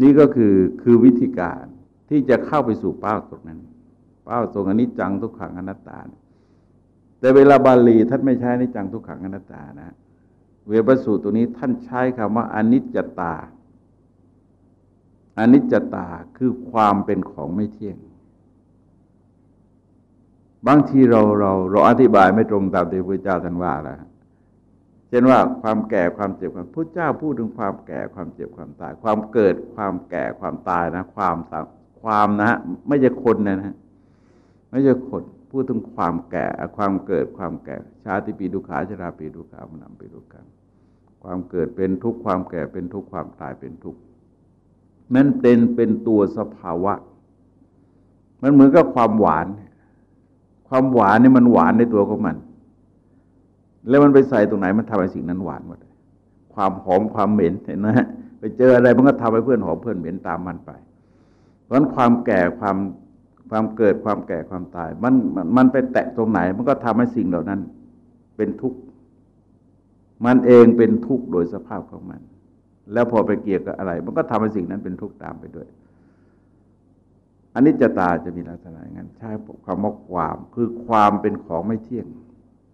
นี่ก็คือคือวิธีการที่จะเข้าไปสู่เป้าตรงนั้น เป้าตรงอนิจจังทุกขังอนัตตาน แต่เวลาบาลีท่านไม่ใช้นิจังทุกขังอนัตตานะเวรสูตรตัวนี้ท่านใช้คำว่าอนิจจตาอนิจจตาคือความเป็นของไม่เที่ยง บางทีเราเราเราอธิบายไม่ตรงตามที่พระเจ้าท่านว่าแล้วเช่นว่าความแก่ความเจ็บความพระเจ้าพูดถึงความแก่ความเจ็บความตาย ความเกิดความแก่ความตายนะ ความความนะ ไม่ใช่คนนะฮะไม่ใช่คน พูดถึงความแก่ความเกิดความแก่ ชาติปีดุขาชราปีดุขามนำปีดุขังความเกิดเป็นทุกข์ความแก่เป็นทุกข์ความตายเป็นทุกข์มันเป็นเป็นตัวสภาวะ มันเหมือนกับความหวาน ความหวานนี่มันหวานในตัวของมัน แล้วมันไปใส่ตรงไหนมันทำให้สิ่งนั้นหวานหมดความหอมความเหม็นเห็นไหมไปเจออะไรมันก็ทำให้เพื่อนหอมเพื่อนเหม็นตามมันไป เพราะฉะนั้นความแก่ความ ความเกิดความแก่ความตาย มันมันไปแตะตรงไหน มันก็ทำให้สิ่งเหล่านั้น เป็นทุกข์ มันเองเป็นทุกข์โดยสภาพของมัน แล้วพอไปเกี่ยวกับอะไร มันก็ทำให้สิ่งนั้นเป็นทุกข์ตามไปด้วยอันนี้จะตาจะมีลักษณะอย่างนั้นใช้ความว่าความคือความเป็นของไม่เที่ยง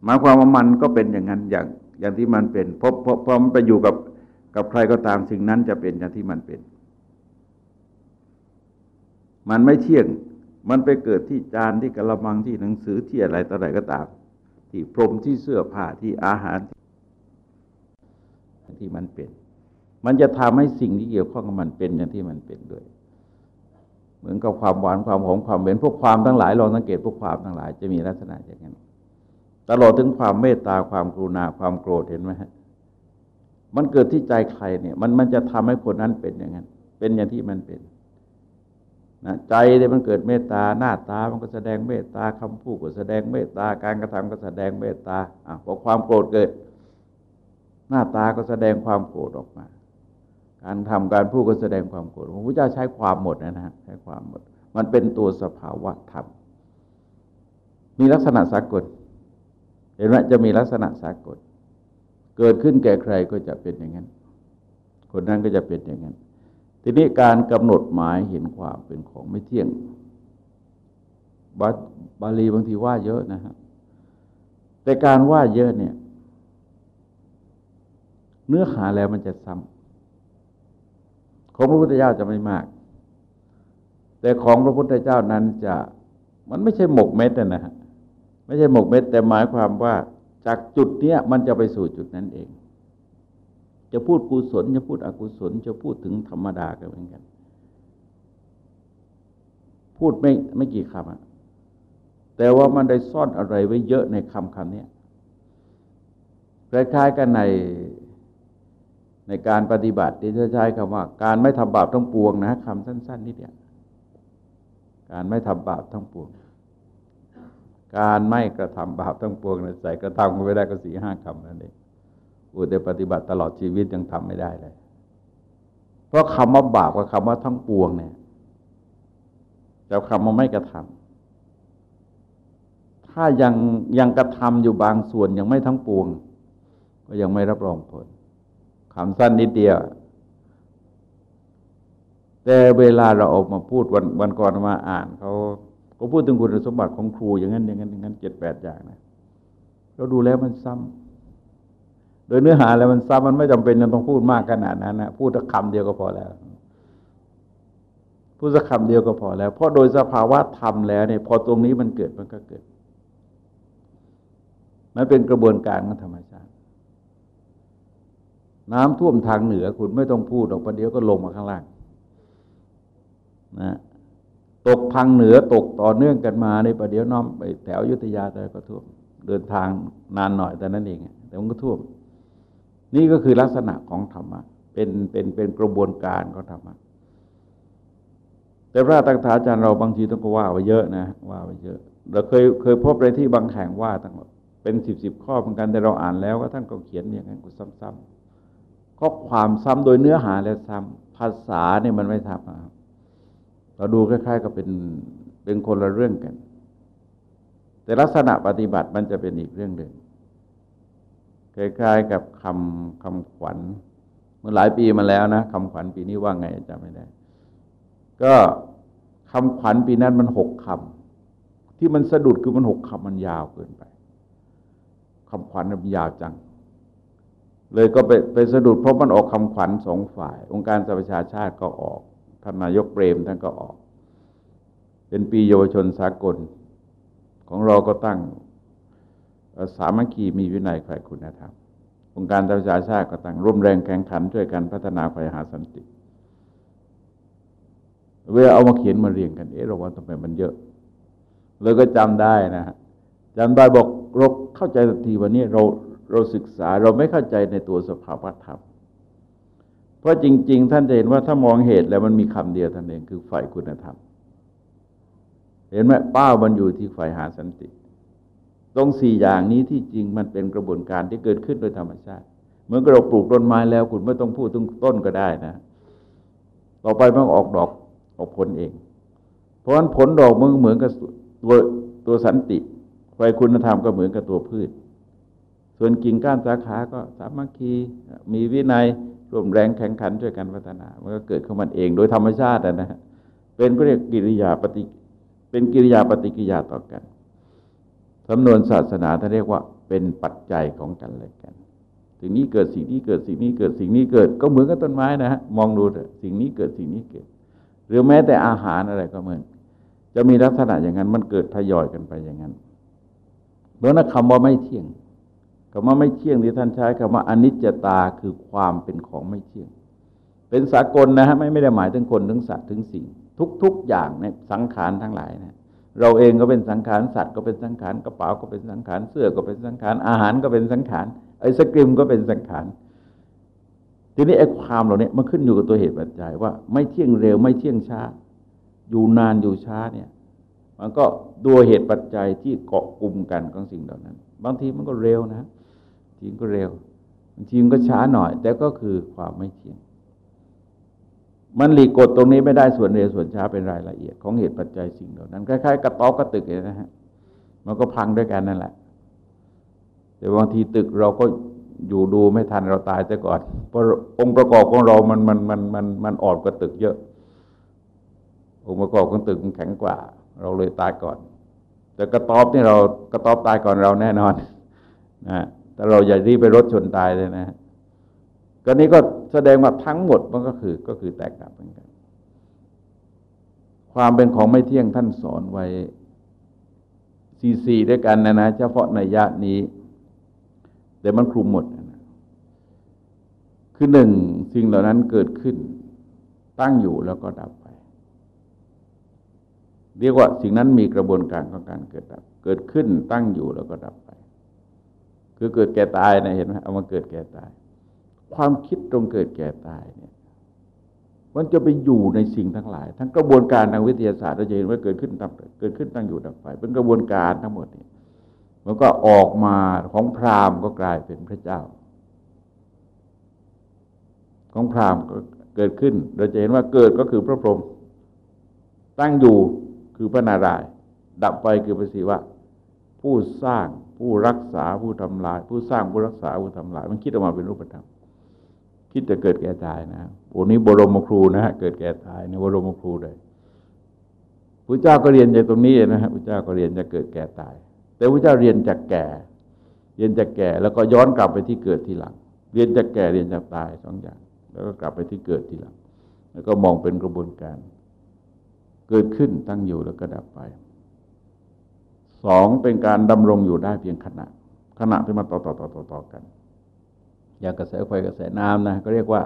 หมายความว่ามันก็เป็นอย่างนั้นอย่างอย่างที่มันเป็นพอพอพอมันไปอยู่กับกับใครก็ตามสิ่งนั้นจะเป็นอย่างที่มันเป็น มันไม่เที่ยง มันไปเกิดที่จานที่กระมังที่หนังสือที่อะไรต่ออะไรก็ตาม ที่พรมที่เสื้อผ้าที่อาหารที่มันเป็น มันจะทำให้สิ่งที่เกี่ยวข้องกับมันเป็นอย่างที่มันเป็นด้วย เหมือนกับความหวานความหอมความเหม็นพวกความทั้งหลายลองสังเกตพวกความทั้งหลาย จะมีลักษณะอย่างนั้นตลอดถึงความเมตตาความกรุณาความโกรธเห็นไหมฮะมันเกิดที่ใจใครเนี่ย มันมันจะทำให้คนนั้นเป็นอย่างนั้น เป็นอย่างที่มันเป็น นะใจเนี่ยมันเกิดเมตตาหน้าตามันก็แสดงเมตตาคำพูดก็แสดงเมตตาการกระทำก็แสดงเมตตาอะพอความโกรธเกิด หน้าตาก็แสดงความโกรธออกมา การทำการพูดก็แสดงความโกรธพระพุทธเจ้าใช้ความหมดนะฮะใช้ความหมด มันเป็นตัวสภาวะธรรมมีลักษณะสากล เห็นไหมจะมีลักษณะสากล เกิดขึ้นแก่ใครก็จะเป็นอย่างนั้น คนนั้นก็จะเป็นอย่างนั้น ทีนี้การกำหนดหมายเห็นความเป็นของไม่เที่ยงบาบาลีบางทีว่าเยอะนะฮะแต่การว่าเยอะเนี่ย เนื้อหาแล้วมันจะซ้ำของพระพุทธเจ้าจะไม่มาก แต่ของพระพุทธเจ้านั้นจะมันไม่ใช่หมกเม็ดนะฮะไม่ใช่หมกเม็ดแต่หมายความว่าจากจุดเนี้ยมันจะไปสู่จุดนั้นเอง จะพูดกุศลจะพูดอกุศล จะพูดถึงธรรมดาก็เหมือนกัน พูดไม่ไม่กี่คำอะแต่ว่ามันได้ซ่อนอะไรไว้เยอะในคำคำนี้คล้ายๆกันในในการปฏิบัติที่จะใช้คำว่า การไม่ทำบาปทั้งปวงนะคำสั้น ๆนิดเดียวการไม่ทำบาปทั้งปวง การไม่กระทำบาปทั้งปวงใส่กระทำก็ไม่ได้ก็สี่ห้าคำนั่นเอง อุตปฏิบัติตลอดชีวิตยังทำไม่ได้เลย เพราะคำว่าบาปกับคำว่าทั้งปวงเนี่ยแต่คำว่าไม่กระทำถ้ายังยังกระทำอยู่บางส่วนยังไม่ทั้งปวง ก็ยังไม่รับรองผลคำสั้นนิดเดียว แต่เวลาเราออกมาพูดวันวันก่อนมาอ่านเขาก็พูดถึงคุณสมบัติของครูอย่างนั้นอย่างนั้นอย่างนั้นเจ็ดแปดอย่างนะเราดูแล้วมันซ้ำ โดยเนื้อหาแล้วมันซ้ำมันไม่จำเป็นจะต้องพูดมากขนาดนั้นนะพูดสักคำเดียวก็พอแล้ว พูดสักคำเดียวก็พอแล้ว เพราะโดยสภาวะธรรมแล้วเนี่ยพอตรงนี้มันเกิดมันก็เกิด มันเป็นกระบวนการของธรรมชาติ น้ำท่วมทางเหนือคุณไม่ต้องพูดออกประเดี๋ยวก็ลงมาข้างล่างนะตกทางเหนือตกต่อเนื่องกันมาในประเดี๋ยวน้อมไปแถวยุทธยาแต่ก็ท่วมเดินทางนานหน่อยแต่นั้นเองแต่มันก็ท่วม นี่ก็คือลักษณะของธรรมะเป็นเป็นเป็นกระบวนการของธรรมะแต่พระตักถาจารย์เราบางทีต้องก็ว่าไว้เยอะนะว่าไว้เยอะ เราเคยเคยพบในที่บางแห่งว่าตั้งเป็นสิบสิบข้อเหมือนกันแต่เราอ่านแล้วก็ท่านก็เขียนอย่างนั้นก็ซ้ำๆข้อความซ้ำโดยเนื้อหาแล้วซ้ำภาษาเนี่ยมันไม่ทำเราดูคล้าย ๆ กับเป็นเป็นคนละเรื่องกัน แต่ลักษณะปฏิบัติมันจะเป็นอีกเรื่องหนึ่ง คล้ายๆกับคำคำขวัญเมื่อหลายปีมาแล้วนะคำขวัญปีนี้ว่าไงจำไม่ได้ ก็คำขวัญปีนั้นมันหกคำที่มันสะดุดคือมันหกคำมันยาวเกินไปคำขวัญมันยาวจัง เลยก็ไปไปสะดุดเพราะมันออกคำขวัญสองฝ่าย องค์การสหประชาชาติก็ออกท่านนายกเปรมท่านก็ออก เป็นปีเยาวชนสากล ของเราก็ตั้ง สามัคคีมีวินัยฝ่ายคุณธรรมองค์การประชาชาติก็ตั้งร่วมแรงแข่งขันช่วยกันพัฒนาฝ่ายหาสันติ เวลาเอามาเขียนมาเรียงกัน เอ๊ะเราว่าทำไมมันเยอะ เลยก็จำได้นะฮะจำได้บอกเราเข้าใจทันทีวันนี้เราเราศึกษาเราไม่เข้าใจในตัวสภาวะธรรม เพราะจริง ๆ ท่านจะเห็นว่าถ้ามองเหตุแล้วมันมีคำเดียวท่านเองคือฝ่ายคุณธรรม เห็นไหมป้ามันอยู่ที่ฝ่ายหาสันติ ตรงสี่อย่างนี้ที่จริงมันเป็นกระบวนการที่เกิดขึ้นโดยธรรมชาติเหมือนกับเราปลูกต้นไม้แล้ว คุณไม่ต้องพูดถึงต้นก็ได้นะ ต่อไปมันออกดอกออกผลเอง เพราะฉะนั้นผลดอกมันเหมือนกับตัวตัวสันติไฟคุณธรรมก็เหมือนกับตัวพืช ส่วนกิ่งก้านสาขาก็สามัคคีมีวินัยร่วมแรงแข่งขันช่วยกันพัฒนามันก็เกิดขึ้นมันเองโดยธรรมชาตินะฮะเป็นก็เรียกกิริยาปฏิเป็นกิริยาปฏิกิริยาต่อกัน สำนวนศาสนาท่านเรียกว่าเป็นปัจจัยของกันและกันสิ่งนี้เกิดสิ่งนี้เกิดสิ่งนี้เกิดสิ่งนี้เกิด ก็เหมือนกับต้นไม้นะฮะมองดูเถอะสิ่งนี้เกิดสิ่งนี้เกิด หรือแม้แต่อาหารอะไรก็เหมือน จะมีลักษณะอย่างนั้น มันเกิดทยอยกันไปอย่างนั้นเพราะนั้นคำว่าไม่เที่ยงคำว่าไม่เที่ยงที่ท่านใช้คำว่าอนิจจตาคือความเป็นของไม่เที่ยง เป็นสากลนะฮะไม่ไม่ได้หมายถึงคนถึงสัตว์ถึงสิ่ง ทุก ๆอย่างในสังขารทั้งหลายนะ เราเองก็เป็นสังขารสัตว์ก็เป็นสังขารกระเป๋าก็เป็นสังขารเสื้อก็เป็นสังขารอาหารก็เป็นสังขารไอศกรีมก็เป็นสังขารทีนี้ไอ้ความเหล่านี้มันขึ้นอยู่กับตัวเหตุปัจจัยว่า ไม่เที่ยงเร็วไม่เที่ยงช้า อยู่นานอยู่ช้าเนี่ย มันก็ตัวเหตุปัจจัยที่เกาะกลุ่มกันของสิ่งเหล่านั้น บางทีมันก็เร็วนะทีก็เร็วบางทีมันก็ช้าหน่อย แต่ก็คือความไม่เที่ยง มันหลีกกฎตรงนี้ไม่ได้ส่วนเร็วส่วนช้าเป็นรายละเอียดของเหตุปัจจัยสิ่งเหล่านั้นคล้ายๆกระต๊อบกระตึกนะฮะมันก็พังด้วยกันนั่นแหละ แต่บางทีตึกเราก็อยู่ดูไม่ทันเราตายแต่ก่อน เพราะองค์ประกอบของเรามันมันมันมันมันอ่อนกว่าตึกเยอะ องค์ประกอบของตึกมันแข็งกว่า เราเลยตายก่อน แต่กระต๊อบนี่เรากระต๊อบตายก่อนเราแน่นอนนะแต่เราอย่ารีบไปรถชนตายเลยนะ ก็นี้ก็แสดงว่าทั้งหมดมันก็คือก็คือแตกดับเหมือนกัน ความเป็นของไม่เที่ยงท่านสอนไว้สีสีด้วยกันนะนะเฉพาะในยะนี้ แต่มันคลุมหมดนะคือหนึ่งสิ่งเหล่านั้นเกิดขึ้น ตั้งอยู่แล้วก็ดับไป เรียกว่าสิ่งนั้นมีกระบวนการของการเกิดดับ เกิดขึ้นตั้งอยู่แล้วก็ดับไป คือเกิดแก่ตายนะเห็นไหมเอามาเกิดแก่ตาย ความคิดตรงเกิดแก่ตายเนี่ยมันจะไปอยู่ในสิ่งทั้งหลาย ทั้งกระบวนการทางวิทยาศาสตร์เราจะเห็นว่าเกิดขึ้นตั้งเกิดขึ้นตั้งอยู่ดับไป เป็นกระบวนการทั้งหมดนี่มันก็ออกมาของพราหมณ์ก็กลายเป็นพระเจ้า ของพราหมณ์ก็เกิดขึ้น เราจะเห็นว่าเกิดก็คือพระพรหมตั้งอยู่คือพระนารายณ์ดับไปคือพระศิวะ ผู้สร้างผู้รักษาผู้ทำลาย ผู้สร้างผู้รักษาผู้ทำลาย มันคิดออกมาเป็นรูปธรรม คิดจะเกิดแก่ตายนะโอ้นี้บรมครูนะฮะเกิดแก่ตายในบรมครูเลยพระเจ้าก็เรียนจากตรงนี้นะฮะพระเจ้าก็เรียนจะเกิดแก่ตาย แต่พระเจ้าเรียนจากแก่ เรียนจากแก่แล้วก็ย้อนกลับไปที่เกิดทีหลัง เรียนจากแก่เรียนจากตายสองอย่าง แล้วก็กลับไปที่เกิดทีหลัง แล้วก็มองเป็นกระบวนการ เกิดขึ้นตั้งอยู่แล้วก็ดับไปสองเป็นการดำรงอยู่ได้เพียงขณะ ขณะที่มาต่อต่อต่อต่อต่อกัน อย่างกระแสไฟกระแสน้ำนะก็เรียกว่า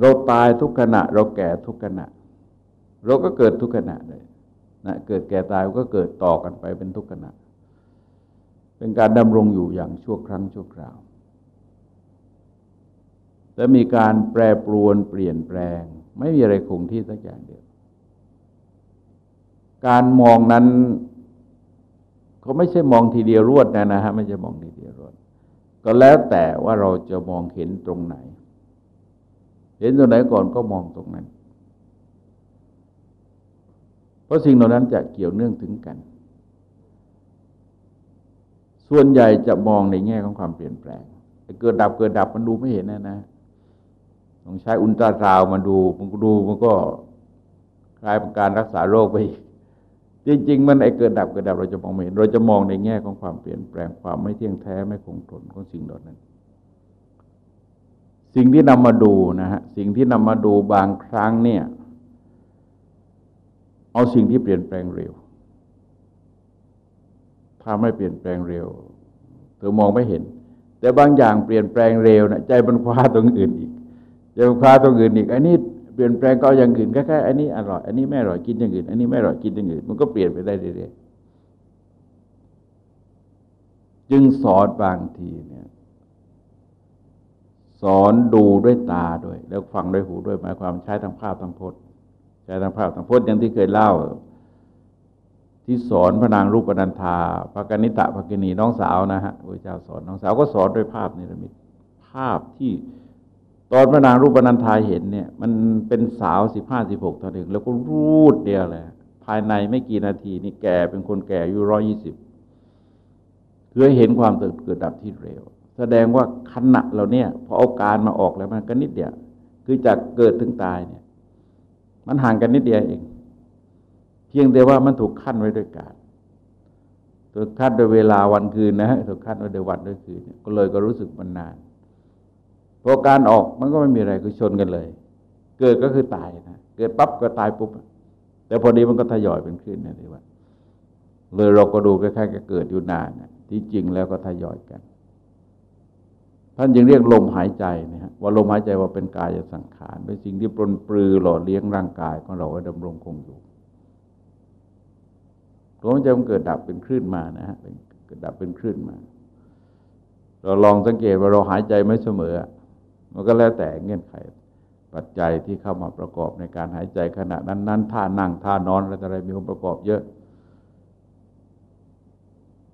เราตายทุกขณะ เราแก่ทุกขณะ เราก็เกิดทุกขณะเลยนะเกิดแก่ตายก็เกิดต่อกันไปเป็นทุกขณะ เป็นการดำรงอยู่อย่างชั่วครั้งชั่วคราวและมีการแปรปรวนเปลี่ยนแปลง ไม่มีอะไรคงที่สักอย่างเดียว การมองนั้นเขาไม่ใช่มองทีเดียวรวดนะนะฮะไม่ใช่มองทีเดียว ก็แล้วแต่ว่าเราจะมองเห็นตรงไหน เห็นตรงไหนก่อนก็มองตรงนั้น เพราะสิ่งเหล่านั้นจะเกี่ยวเนื่องถึงกัน ส่วนใหญ่จะมองในแง่ของความเปลี่ยนแปลงเกิดดับเกิดดับมันดูไม่เห็นนะนะต้องใช้อุลตราซาวมาดูมันดูมันก็คลายเป็นการรักษาโรคไป จริงๆ มันไอเกิดดับเกิดดับเราจะมองไม่เห็น เราจะมองในแง่ของความเปลี่ยนแปลงความไม่เที่ยงแท้ไม่คงทนของสิ่งเหล่านั้น สิ่งที่นำมาดูนะฮะสิ่งที่นำมาดูบางครั้งเนี่ย เอาสิ่งที่เปลี่ยนแปลงเร็ว ถ้าไม่เปลี่ยนแปลงเร็วเธอมองไม่เห็น แต่บางอย่างเปลี่ยนแปลงเร็วนะใจมันคว้าตรงอื่นอีกใจมันคว้าตรงอื่นอีกอันนี้ ลี่ยนแปลงก็อย่างอื่นแค่ๆอันนี้อร่อยอันนี้ไม่อร่อยกินอย่างอื่นอันนี้ไม่อร่อยกินอย่างอื่นมันก็เปลี่ยนไปได้เรื่อยๆจึงสอนบางทีเนี่ย สอนดูด้วยตาด้วย แล้วฟังด้วยหูด้วยหมายความใช้ทางภาพทางพจน์ใช้ทางภาพทางพจน์อย่างที่เคยเล่า ที่สอนพระนางรูปนันธาพระกนิตะพระกินีน้องสาวนะฮะพระเจ้าสอนน้องสาวก็สอนด้วยภาพนิรมิตภาพที่ ตอนพระนางรูปนันธายเห็นเนี่ย มันเป็นสาวสิบห้าสิบหกเท่านึงแล้วก็รูดเดียวเลยภายในไม่กี่นาทีนี่แก่เป็นคนแก่อายุร้อยี่สิบเพื่อเห็นความเกิดดับที่เร็ว แสดงว่าขณะเราเนี่ยพอเอาการมาออกแล้วมันก็นิดเดียวคือจากเกิดถึงตายเนี่ย มันห่างกันนิดเดียวเอง เพียงแต่ว่ามันถูกขั้นไว้ด้วยการถูกขั้นโดยเวลาวันคืนนะฮะถูกขั้นไว้โดยวันด้วยคืนก็เลยก็รู้สึกมันนาน พอการออกมันก็ไม่มีอะไรคือชนกันเลย เกิดก็คือตายนะเกิดปั๊บก็ตายปุ๊บแต่พอดีมันก็ทยอยเป็นขึ้นนะที่ว่าเลยเราก็ดูคล้ายๆกับเกิดอยู่นานนะที่จริงแล้วก็ทยอยกัน ท่านจึงเรียกลมหายใจนะฮะว่าลมหายใจว่าเป็นกายสังขารเป็นสิ่งที่ปรนปลือหล่อเลี้ยงร่างกายของเราให้ดำรงคงอยู่ลมหายใจมันเกิดดับเป็นคลื่นมานะฮะเกิดดับเป็นคลื่นมา เราลองสังเกตว่าเราหายใจไม่เสมอ มันก็แล้วแต่เงื่อนไข ปัจจัยที่เข้ามาประกอบในการหายใจขณะนั้นนั้นท่านั่งท่านอนอะไรอะไรมีองค์ประกอบเยอะ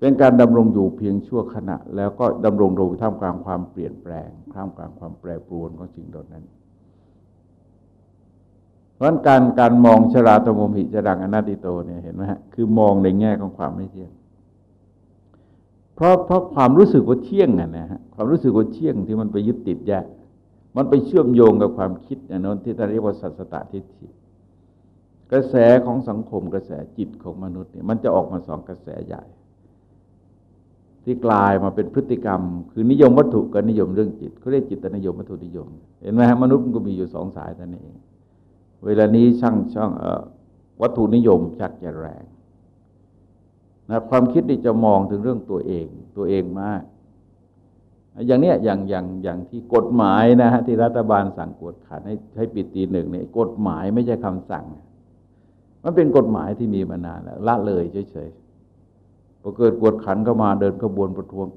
เป็นการดำรงอยู่เพียงชั่วขณะ แล้วก็ดำรงอยู่ท่ามกลางความเปลี่ยนแปลงท่ามกลางความแปรปรวนของสิ่งเหล่านั้นเพราะการการมองชราตมุมหิจรังอนัตติโตเนี่ยเห็นไหมฮะคือมองในแง่ของความไม่เที่ยง เพราะเพราะความรู้สึกว่าเที่ยงอะนะฮะความรู้สึกว่าเที่ยงที่มันไปยึดติดแยก มันไปเชื่อมโยงกับความคิดอย่างนั้นที่ท่านเรียกว่าสัตสตทิฏฐิกระแสของสังคมกระแสจิตของมนุษย์เนี่ยมันจะออกมาสองกระแสใหญ่ ที่กลายมาเป็นพฤติกรรม คือนิยมวัตถุกับนิยมเรื่องจิตเขาเรียกจิตนิยมวัตถุนิยม เห็นไหมฮะมนุษย์มันก็มีอยู่สองสายนั่นเอง เวลานี้ช่างช่างวัตถุนิยมชักจะแรงนะความคิดนี่จะมองถึงเรื่องตัวเอง ตัวเองมาก อย่างเนี้ยอย่างอย่างอย่างที่กฎหมายนะฮะที่รัฐบาลสั่งกวดขันให้ให้ปิดตีหนึ่งเนี่ยกฎหมายไม่ใช่คำสั่ง มันเป็นกฎหมายที่มีมานานแล้วละเลยเฉยๆพอเกิดกวดขันเข้ามาเดินขบวนประท้วง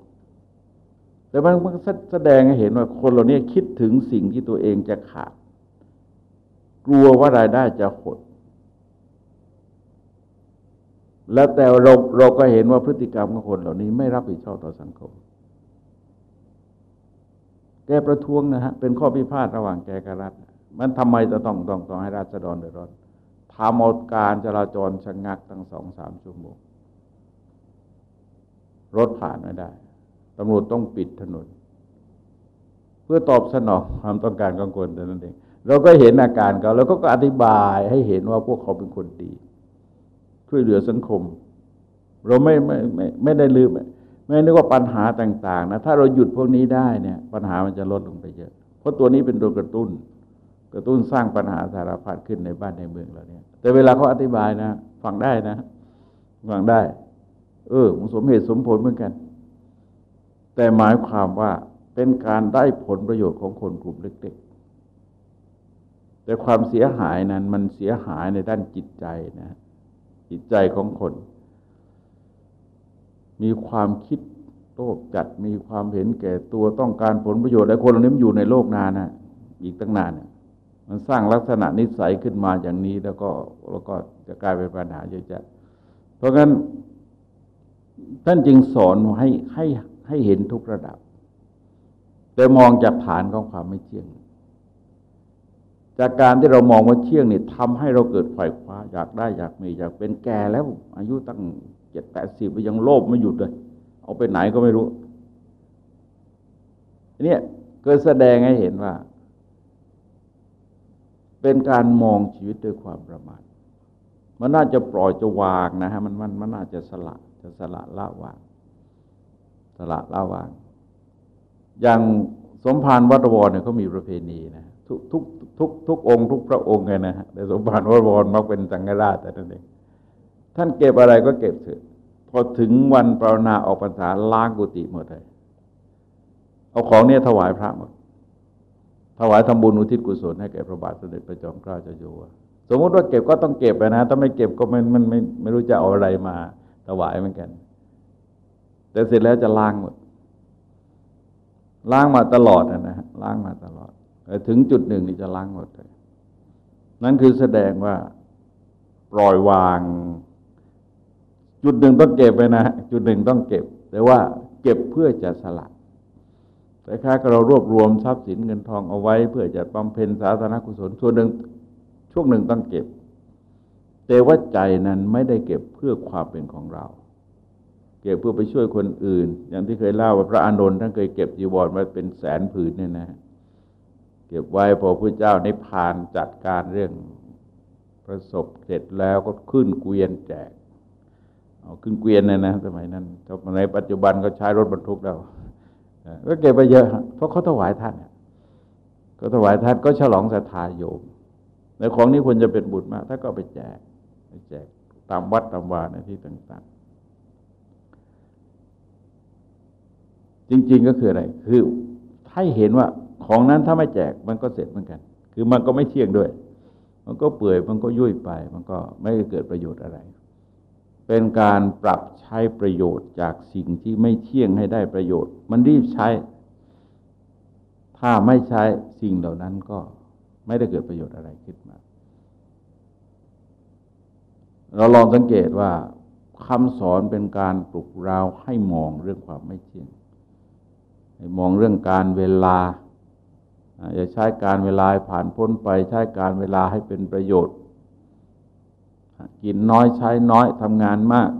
แต่มันมันแสดงให้เห็นว่าคนเหล่านี้คิดถึงสิ่งที่ตัวเองจะขาด กลัวว่ารายได้จะหด แล้วแต่เราเราก็เห็นว่าพฤติกรรมของคนเหล่านี้ไม่รับผิดชอบต่อสังคม แกประท้วงนะฮะเป็นข้อพิพาทระหว่างแกกับรัฐ มันทำไมจะต้องต้องต้องให้ราษฎรเดือดร้อนทำเอาการจราจรชะงักตั้งสองสามชั่วโมงรถผ่านไม่ได้ตำรวจต้องปิดถนน เพื่อตอบสนองความต้องการของคนแต่นั้นเอง เราก็เห็นอาการเขาแล้วก็อธิบายให้เห็นว่าพวกเขาเป็นคนดี ช่วยเหลือสังคม เราไม่ไม่ไม่ไม่ได้ลืม ไม่นึกว่าปัญหาต่างๆนะถ้าเราหยุดพวกนี้ได้เนี่ย ปัญหามันจะลดลงไปเยอะ เพราะตัวนี้เป็นตัวกระตุ้น กระตุ้นสร้างปัญหาสารพัดขึ้นในบ้านในเมืองเราเนี่ย แต่เวลาเขาอธิบายนะฟังได้นะฟังได้ เออมสมเหตุสมผลเหมือนกัน แต่หมายความว่าเป็นการได้ผลประโยชน์ของคนกลุ่มเล็กๆ แต่ความเสียหายนั้นมันเสียหายในด้านจิตใจนะ จิตใจของคน มีความคิดโลภจัดมีความเห็นแก่ตัวต้องการผลประโยชน์และคนเหล่านี้มันอยู่ในโลกนานนะอีกตั้งนานเนี่ยมันสร้างลักษณะนิสัยขึ้นมาอย่างนี้แล้วก็แล้วก็จะกลายเป็นปัญหาเยอะแยะเพราะงั้นท่านจึงสอนให้ให้ให้เห็นทุกระดับ แต่มองจากฐานของความไม่เที่ยง จากการที่เรามองว่าเที่ยงนี่ทำให้เราเกิดไฟคว้าอยากได้อยากมีอยากเป็นแก่แล้วอายุตั้ง เจ็ดแปดสิบยังโลภไม่หยุดเลย เอาไปไหนก็ไม่รู้เนี่ยเกิดแสดงให้เห็นว่า เป็นการมองชีวิตด้วยความประมาทมันน่าจะปล่อยจะวางนะฮะมันมันมันน่าจะสละจะสละละวางสละละวาง อย่างสมภารวัดวรเนี่ยเขามีประเพณีนะทุกทุกทุกทุกองค์ทุกพระองค์ไงนะฮะแต่สมภารวัดวรมักเป็นสังฆราชแต่นั่นเอง ท่านเก็บอะไรก็เก็บเถอะ พอถึงวันปรณาออกพรรษาล้างกุฏิหมดเลย เอาของเนี่ยถวายพระหมด ถวายทำบุญอุทิศกุศลให้แก่พระบาทสมเด็จพระจอมเกล้าเจ้าอยู่หัวสมมติว่าเก็บก็ต้องเก็บไปนะ ถ้าไม่เก็บก็มันมันไม่ไม่รู้จะเอาอะไรมาถวายเหมือนกัน แต่เสร็จแล้วจะล้างหมด ล้างมาตลอดนะฮะล้างมาตลอดถึงจุดหนึ่งนี่จะล้างหมดเลยนั่นคือแสดงว่าปล่อยวาง จุดหนึ่งต้องเก็บไปนะจุดหนึ่งต้องเก็บ แต่ว่าเก็บเพื่อจะสละแต่ค่าเรารวบรวมทรัพย์สินเงินทองเอาไว้ เพื่อจะบำเพ็ญสาธารณกุศลส่วนหนึ่งช่วงหนึ่งต้องเก็บ แต่ว่าใจนั้นไม่ได้เก็บเพื่อความเป็นของเรา เก็บเพื่อไปช่วยคนอื่น อย่างที่เคยเล่าว่าพระอานนท์ท่านเคยเก็บจีวรไว้เป็นแสนผืนเนี่ยนะ เก็บไว้พอพระเจ้าในพานจัดการเรื่องประสบเสร็จแล้วก็ขึ้นเกวียนแจก เอาขึ้นเกวียนเลยนะสมัยนั้นในปัจจุบันก็ใช้รถบรรทุกแล้วก็เก็บไปเยอะ เพราะเขาถวายท่านก็ถวายท่านก็ฉลองศรัทธาโยมในของนี้ควรจะเป็นบุญมากถ้าก็ไปแจกไปแจกตามวัดตามวาในที่ต่าง ๆ จริง ๆก็คืออะไร คือให้เห็นว่าของนั้นถ้าไม่แจกมันก็เสร็จเหมือนกัน คือมันก็ไม่เที่ยงด้วย มันก็เปื่อยมันก็ยุ่ยไป มันก็ไม่เกิดประโยชน์อะไร เป็นการปรับใช้ประโยชน์จากสิ่งที่ไม่เที่ยงให้ได้ประโยชน์ มันรีบใช้ ถ้าไม่ใช้สิ่งเหล่านั้นก็ไม่ได้เกิดประโยชน์อะไรขึ้นมา เราลองสังเกตว่าคำสอนเป็นการปลุกเราให้มองเรื่องความไม่เที่ยงให้มองเรื่องการเวลาอย่าใช้การเวลาผ่านพ้นไป ใช้การเวลาให้เป็นประโยชน์ กินน้อยใช้น้อยทำงานมาก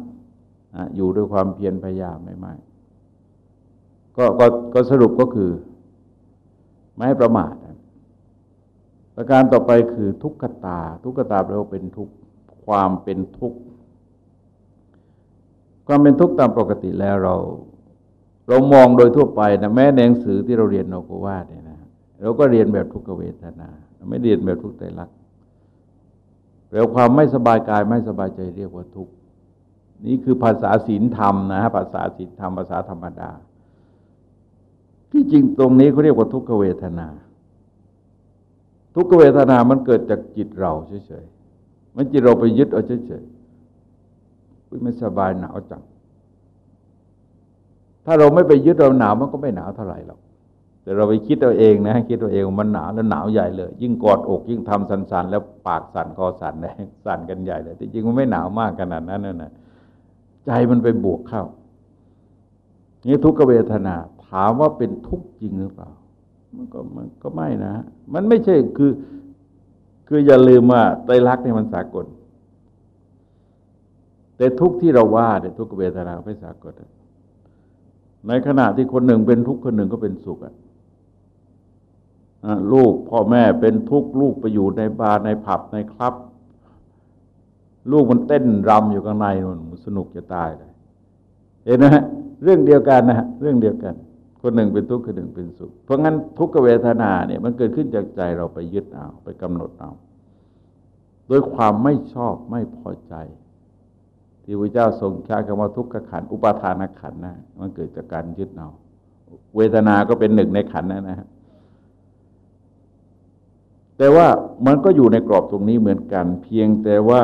อยู่ด้วยความเพียรพยายามไม่ไมากก็ก็ก็สรุปก็คือ ไม่ประมาทประการต่อไปคือทุกขตา ทุกขตาแปลว่าเป็นทุกความเป็นทุกข์ความเป็นทุกข์ตามปกติแล้วเรา เรามองโดยทั่วไปนะแม้ในหนังสือที่เราเรียนโนกวาเนี่ยนะเราก็เรียนแบบทุกขเวทนา ไม่เรียนแบบทุกข์ใจรัก แปลความไม่สบายกายไม่สบายใจเรียกว่าทุกข์นี่คือภาษาศีลธรรมนะฮะภาษาศีลธรรมภาษาธรรมดา ที่จริงตรงนี้เขาเรียกว่าทุกขเวทนา ทุกขเวทนามันเกิดจากจิตเราเฉยๆมันจิตเราไปยึดเอาเฉยๆไม่สบายหนาวจังถ้าเราไม่ไปยึดเราหนาวมันก็ไม่หนาวเท่าไหร่หรอก แต่เราไปคิดเอาเองนะคิดเอาเองมันหนาวแล้วหนาวใหญ่เลย ยิ่งกอดอกยิ่งทำสันๆแล้วปากสั่นคอสั่นเลยสั่นกันใหญ่เลยแต่จริงมันไม่หนาวมากขนาดนั้นนะใจมันไปบวกเข้านี่ทุกขเวทนา ถามว่าเป็นทุกข์จริงหรือเปล่า มันก็มันก็ไม่นะ มันไม่ใช่คือคืออย่าลืมว่าไตรลักษณ์นี่มันสากล แต่ทุกที่เราว่าเนี่ยทุกเวทนาไม่สากล ในขณะที่คนหนึ่งเป็นทุกข์คนหนึ่งก็เป็นสุขอะ ลูกพ่อแม่เป็นทุกข์ลูกไปอยู่ในบาร์ในผับในคลับ ลูกมันเต้นรำอยู่ข้างในมันสนุกจะตายเลยเห็นนะฮะเรื่องเดียวกันนะฮะเรื่องเดียวกัน คนหนึ่งเป็นทุกข์คนหนึ่งเป็นสุข เพราะงั้นทุกขเวทนาเนี่ยมันเกิดขึ้นจากใจเราไปยึดเอาไปกำหนดเอาโดยความไม่ชอบไม่พอใจ ที่พระเจ้าทรงใช้คำว่าทุกขขันอุปาทานขันนะมันเกิดจากการยึดเอาเวทนาก็เป็นหนึ่งในขันนะนะฮะ แต่ว่ามันก็อยู่ในกรอบตรงนี้เหมือนกัน เพียงแต่ว่า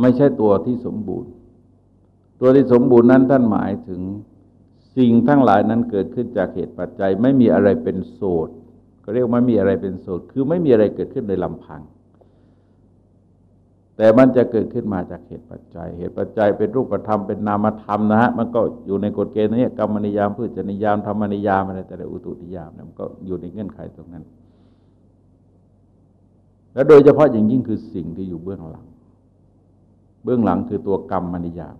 ไม่ใช่ตัวที่สมบูรณ์ ตัวที่สมบูรณ์นั้นท่านหมายถึงสิ่งทั้งหลายนั้นเกิดขึ้นจากเหตุปัจจัย ไม่มีอะไรเป็นโสดก็เรียกไม่มีอะไรเป็นโสดคือไม่มีอะไรเกิดขึ้นในลำพัง แต่มันจะเกิดขึ้นมาจากเหตุปัจจัย เหตุปัจจัยเป็นรูปธรรมเป็นนามธรรมนะฮะมันก็อยู่ในกฎเกณฑ์นี้กรรมนิยามพืชนิยามธรรมนิยามอะไรแต่ละอุตุนิยามเนี่ยมันก็อยู่ในเงื่อนไขตรงนั้น และโดยเฉพาะอย่างยิ่งคือสิ่งที่อยู่เบื้องหลัง เบื้องหลังคือตัวกรรมมนิยาม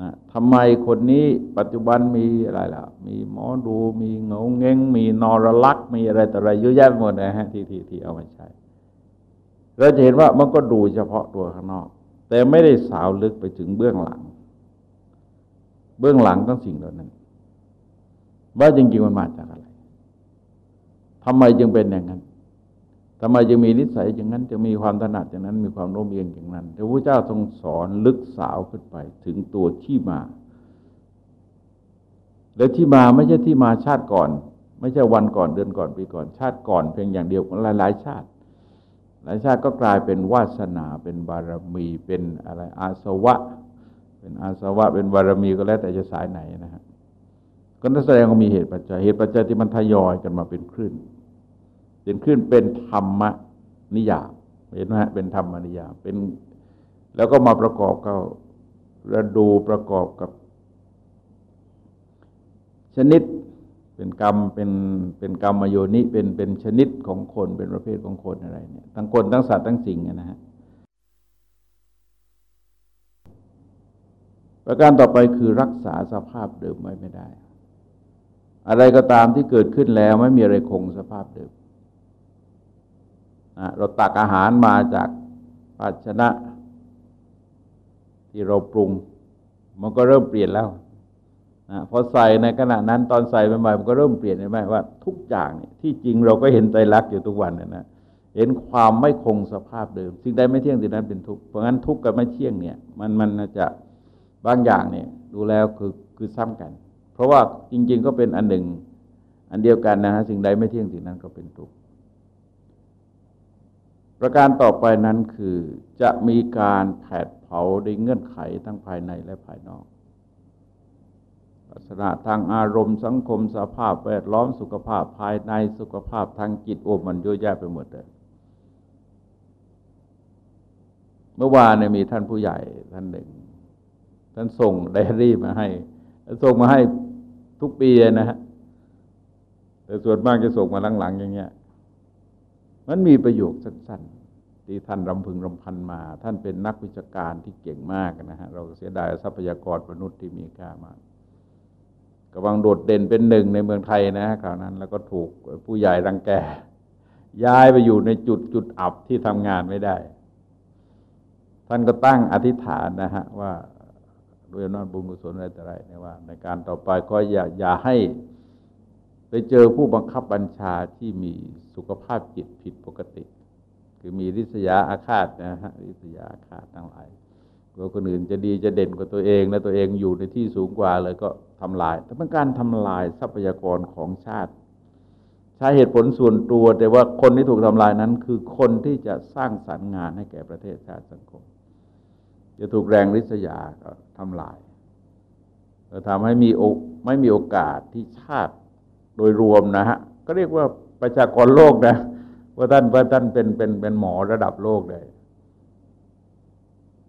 นะทำไมคนนี้ปัจจุบันมีอะไรล่ะ มีหมอดู มีเงาเง้ง มีนอรลักษ์มีอะไรแต่อะไรเยอะแยะหมดนะฮะที่ที่ที่เอามาใช้เราจะเห็นว่ามันก็ดูเฉพาะตัวข้างนอก แต่ไม่ได้สาวลึกไปถึงเบื้องหลัง เบื้องหลังต้องสิ่งเหล่านั้น ว่าจริงๆมันมาจากอะไรทำไมจึงเป็นอย่างนั้น ทำไมจึงมีนิสัยอย่างนั้นจะมีความถนัดอย่างนั้นมีความโน้มเอียงอย่างนั้น แต่พระเจ้าทรงสอนลึกสาวขึ้นไปถึงตัวที่มา และที่มาไม่ใช่ที่มาชาติก่อน ไม่ใช่วันก่อนเดือนก่อนปีก่อน ชาติก่อนเพียงอย่างเดียวหลายหลายชาติ หลายชาติก็กลายเป็นวาสนาเป็นบารมีเป็นอะไรอาสวะ เป็นอาสวะ เป็นบารมีก็แล้วแต่จะสายไหนนะฮะก็นั่นแสดงว่ามีเหตุปัจจัยเหตุปัจจัยที่มันทยอยกันมาเป็นคลื่น เป็นคลื่นเป็นธรรมนิยามเห็นไหมเป็นธรรมนิยามเป็นแล้วก็มาประกอบกับระดูประกอบกับ ชนิดเป็นกรรมเป็นเป็นกรรมมโยนิเป็นเป็นชนิดของคนเป็นประเภทของคนอะไรเนี่ยทั้งคนทั้งสัตว์ทั้งสิ่งนะฮะประการต่อไปคือรักษาสภาพเดิมไว้ไม่ได้ อะไรก็ตามที่เกิดขึ้นแล้วไม่มีอะไรคงสภาพเดิม เราตักอาหารมาจากภาชนะ ที่เราปรุง มันก็เริ่มเปลี่ยนแล้วพอใส่ในขณะนั้นตอนใส่ใหม่ๆมันก็เริ่มเปลี่ยนใช่ไหมว่า ทุกอย่างเนี่ยที่จริงเราก็เห็นใจรักอยู่ทุกวันนะนะเห็นความไม่คงสภาพเดิม สิ่งใดไม่เที่ยงสิ่งนั้นเป็นทุกข์เพราะงั้นทุกข์กับไม่เที่ยงเนี่ย มันมันจะบางอย่างเนี่ย ดูแล้วคือคือซ้ำกัน เพราะว่าจริง ๆ ก็เป็นอันหนึ่ง อันเดียวกันนะฮะสิ่งใดไม่เที่ยงสิ่งนั้นก็เป็นทุกข์ ประการต่อไปนั้นคือจะมีการแผดเผาในเงื่อนไขทั้งภายในและภายนอกลักษณะทางอารมณ์สังคมสภาพแวดล้อมสุขภาพภายในสุขภาพทางจิตโอ้มันเยอะแยะไปหมดเลยเมื่อวานเนี่ยมีท่านผู้ใหญ่ท่านหนึ่ง ท่านส่งไดอารี่มาให้ส่งมาให้ทุกปีนะฮะแต่ส่วนมากจะส่งมาหลังๆอย่างเงี้ย มันมีประโยคสั้นๆที่ท่านรำพึงรำพันมา ท่านเป็นนักวิชาการที่เก่งมากนะฮะเราเสียดายทรัพยากรมนุษย์ที่มีค่ามากกำลังโดดเด่นเป็นหนึ่งในเมืองไทยนะคราวนั้น แล้วก็ถูกผู้ใหญ่รังแก ย้ายไปอยู่ในจุดจุดอับที่ทำงานไม่ได้ ท่านก็ตั้งอธิษฐานนะฮะว่าด้วยนอนบุญกุศลอะไรแต่ไรเนี่ยว่า ในการต่อไปก็อย่าอย่าให้ ไปเจอผู้บังคับบัญชาที่มีสุขภาพจิตผิดปกติ คือมีริษยาอาฆาตนะฮะริษยาอาฆาตทั้งหลายกลัวคนอื่นจะดีจะเด่นกว่าตัวเองและตัวเองอยู่ในที่สูงกว่าเลยก็ทำลายแต่เป็นการทำลายทรัพยากรของชาติ ใช้เหตุผลส่วนตัวแต่ว่าคนที่ถูกทำลายนั้น คือคนที่จะสร้างสรรค์งานให้แก่ประเทศชาติสังคม จะถูกแรงริษยาก็ทำลายจะทำให้มีโอไม่มีโอกาสที่ชาติ โดยรวมนะฮะก็เรียกว่าประชากรโลกนะว่าท่านว่าท่านเป็นเป็นเป็นหมอระดับโลกเลย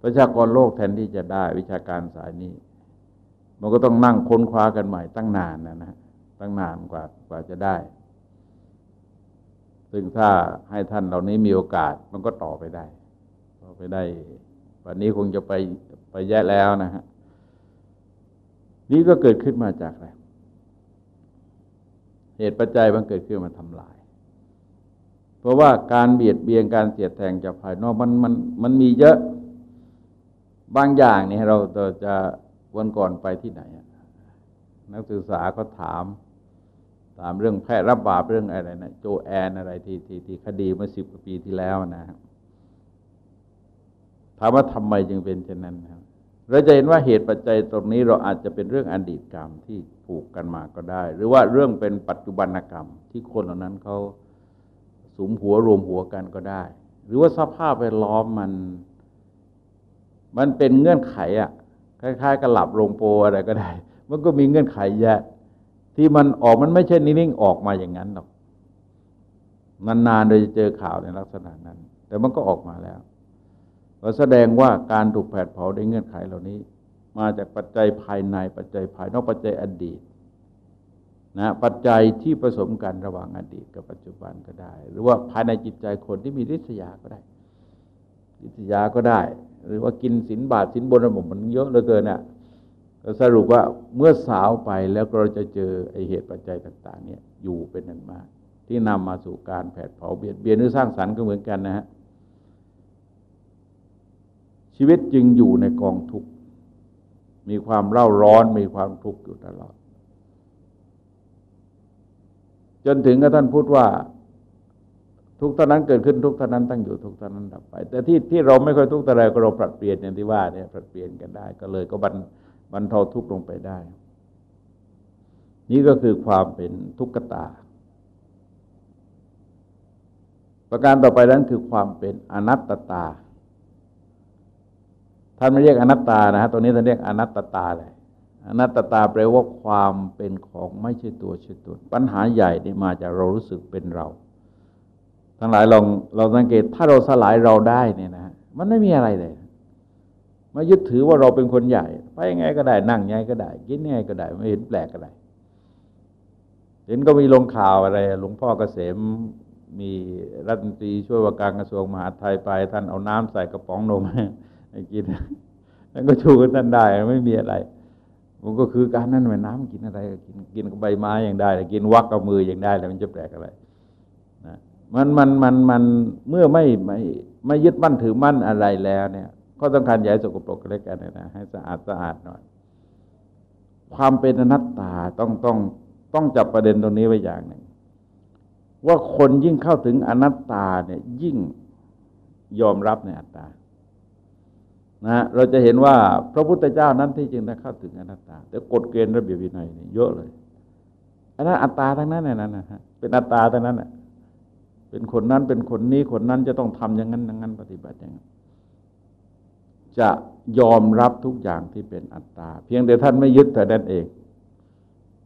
ประชากรโลกแทนที่จะได้วิชาการสายนี้ มันก็ต้องนั่งค้นคว้ากันใหม่ตั้งนานนะนะตั้งนานกว่ากว่าจะได้ ซึ่งถ้าให้ท่านเหล่านี้มีโอกาสมันก็ต่อไปได้ต่อไปได้วันนี้คงจะไปไปแย่แล้วนะฮะนี่ก็เกิดขึ้นมาจากอะไร เหตุปัจจัยมันเกิดขึ้นมาทำลาย เพราะว่าการเบียดเบียนการเสียดแทงจากภายนอกมันมันมันมีเยอะบางอย่างนี่เราจะวันก่อนไปที่ไหน นักศึกษาก็ถาม ถามเรื่องแพทย์รับบาปเรื่องอะไรนะโจแอนอะไรที่ที่ที่คดีเมื่อสิบกว่าปีที่แล้วนะครับถามว่าทำไมจึงเป็นเช่นนั้นครับ เราจะเห็นว่าเหตุปัจจัยตรงนี้เราอาจจะเป็นเรื่องอดีตกรรมที่ผูกกันมาก็ได้ หรือว่าเรื่องเป็นปัจจุบันกรรมที่คนเหล่านั้นเขาสุมหัวรวมหัวกันก็ได้ หรือว่าสภาพแวดล้อมมัน มันเป็นเงื่อนไขอะคล้ายๆกับหลับลงโปอะไรก็ได้ มันก็มีเงื่อนไขแยะที่มันออกมันไม่ใช่นิ่งๆออกมาอย่างนั้นหรอกนานๆโดยจะเจอข่าวในลักษณะนั้น แต่มันก็ออกมาแล้ว ก็แสดงว่าการถูกแผดเผาด้วยเงื่อนไขเหล่านี้ มาจากปัจจัยภายในปัจจัยภายนอกปัจจัยอดีตนะปัจจัยที่ผสมกันระหว่างอดีตกับปัจจุบันก็ได้ หรือว่าภายในจิตใจคนที่มีริษยาก็ได้ริษยาก็ได้ หรือว่ากินสินบาทสินบนระบบมันเยอะเหลือเกินอะก็สรุปว่าเมื่อสาวไปแล้วเราจะเจอไอเหตุปัจจัยต่าง ๆ เนี่ยอยู่เป็นนันมาก ที่นำมาสู่การแผดเผาเบียดเบียนหรือสร้างสรรค์ก็เหมือนกันนะฮะ ชีวิตจึงอยู่ในกองทุกข์ มีความเร่าร้อนมีความทุกข์อยู่ตลอด จนถึงกับท่านพูดว่า ทุกท่านั้นเกิดขึ้นทุกท่านั้นตั้งอยู่ทุกท่านั้นดับไป แต่ที่ที่เราไม่ค่อยทุกข์แต่ไรก็เราปรับเปลี่ยนอย่างที่ว่าเนี่ยปรับเปลี่ยนกันได้ ก็เลยก็บรรบรรเทาทุกข์ลงไปได้ นี่ก็คือความเป็นทุกขตาประการต่อไปนั้นคือความเป็นอนัตตา ท่านไม่เรียกอนัตตานะฮะตรงนี้ท่านเรียกอนัตตตาเลยอนัตตตาแปลว่าความเป็นของไม่ใช่ตัวใช่ตนปัญหาใหญ่นี่มาจากเรารู้สึกเป็นเรา ทั้งหลายลองเราสังเกตถ้าเราสลายเราได้เนี่ยนะมันไม่มีอะไรเลยมายึดถือว่าเราเป็นคนใหญ่ไปยังไงก็ได้นั่งยังไงก็ได้ กินยังไงก็ได้ ไม่เห็นแปลกอะไรเห็นก็มีลงข่าวอะไร หลวงพ่อเกษมมีรัฐมนตรีช่วยว่าการกระทรวงมหาดไทยไป ท่านเอาน้ำใส่กระป๋องนม ให้กินนั่นก็ชูกันท่านได้ไม่มีอะไร มันก็คือการนั้นแม่น้ำกินอะไรกินกินกับใบไม้อย่างได้กินวักกับมืออย่างได้แล้วมันจะแปลกอะไรนะมันมันมันมันเมื่อไม่ไม่ไม่ยึดมั่นถือมั่นอะไรแล้วเนี่ยก็ต้องการใหญ่สกปรกเล็กกันนะให้สะอาดสะอาดหน่อย ความเป็นอนัตตาต้องต้องต้องจับประเด็นตรงนี้ไว้อย่างหนึ่งว่าคนยิ่งเข้าถึงอนัตตาเนี่ยยิ่งยอมรับในอัตตา นะเราจะเห็นว่าพระพุทธเจ้านั้นที่จริงได้เข้าถึงอนัตตา แต่กฎเกณฑ์ระเบียบวินัยนี่เยอะเลยอันนั้นอัตตาทั้งนั้นน่นะฮะเป็นอัตตาทั้งนั้นอะเป็นคนนั้นเป็นคนนี้คนนั้นจะต้องทำอย่างนั้นอย่างนั้นปฏิบัติอย่างนั้นจะยอมรับทุกอย่างที่เป็นอัตตา เพียงแต่ท่านไม่ยึดแต่นั้นเอง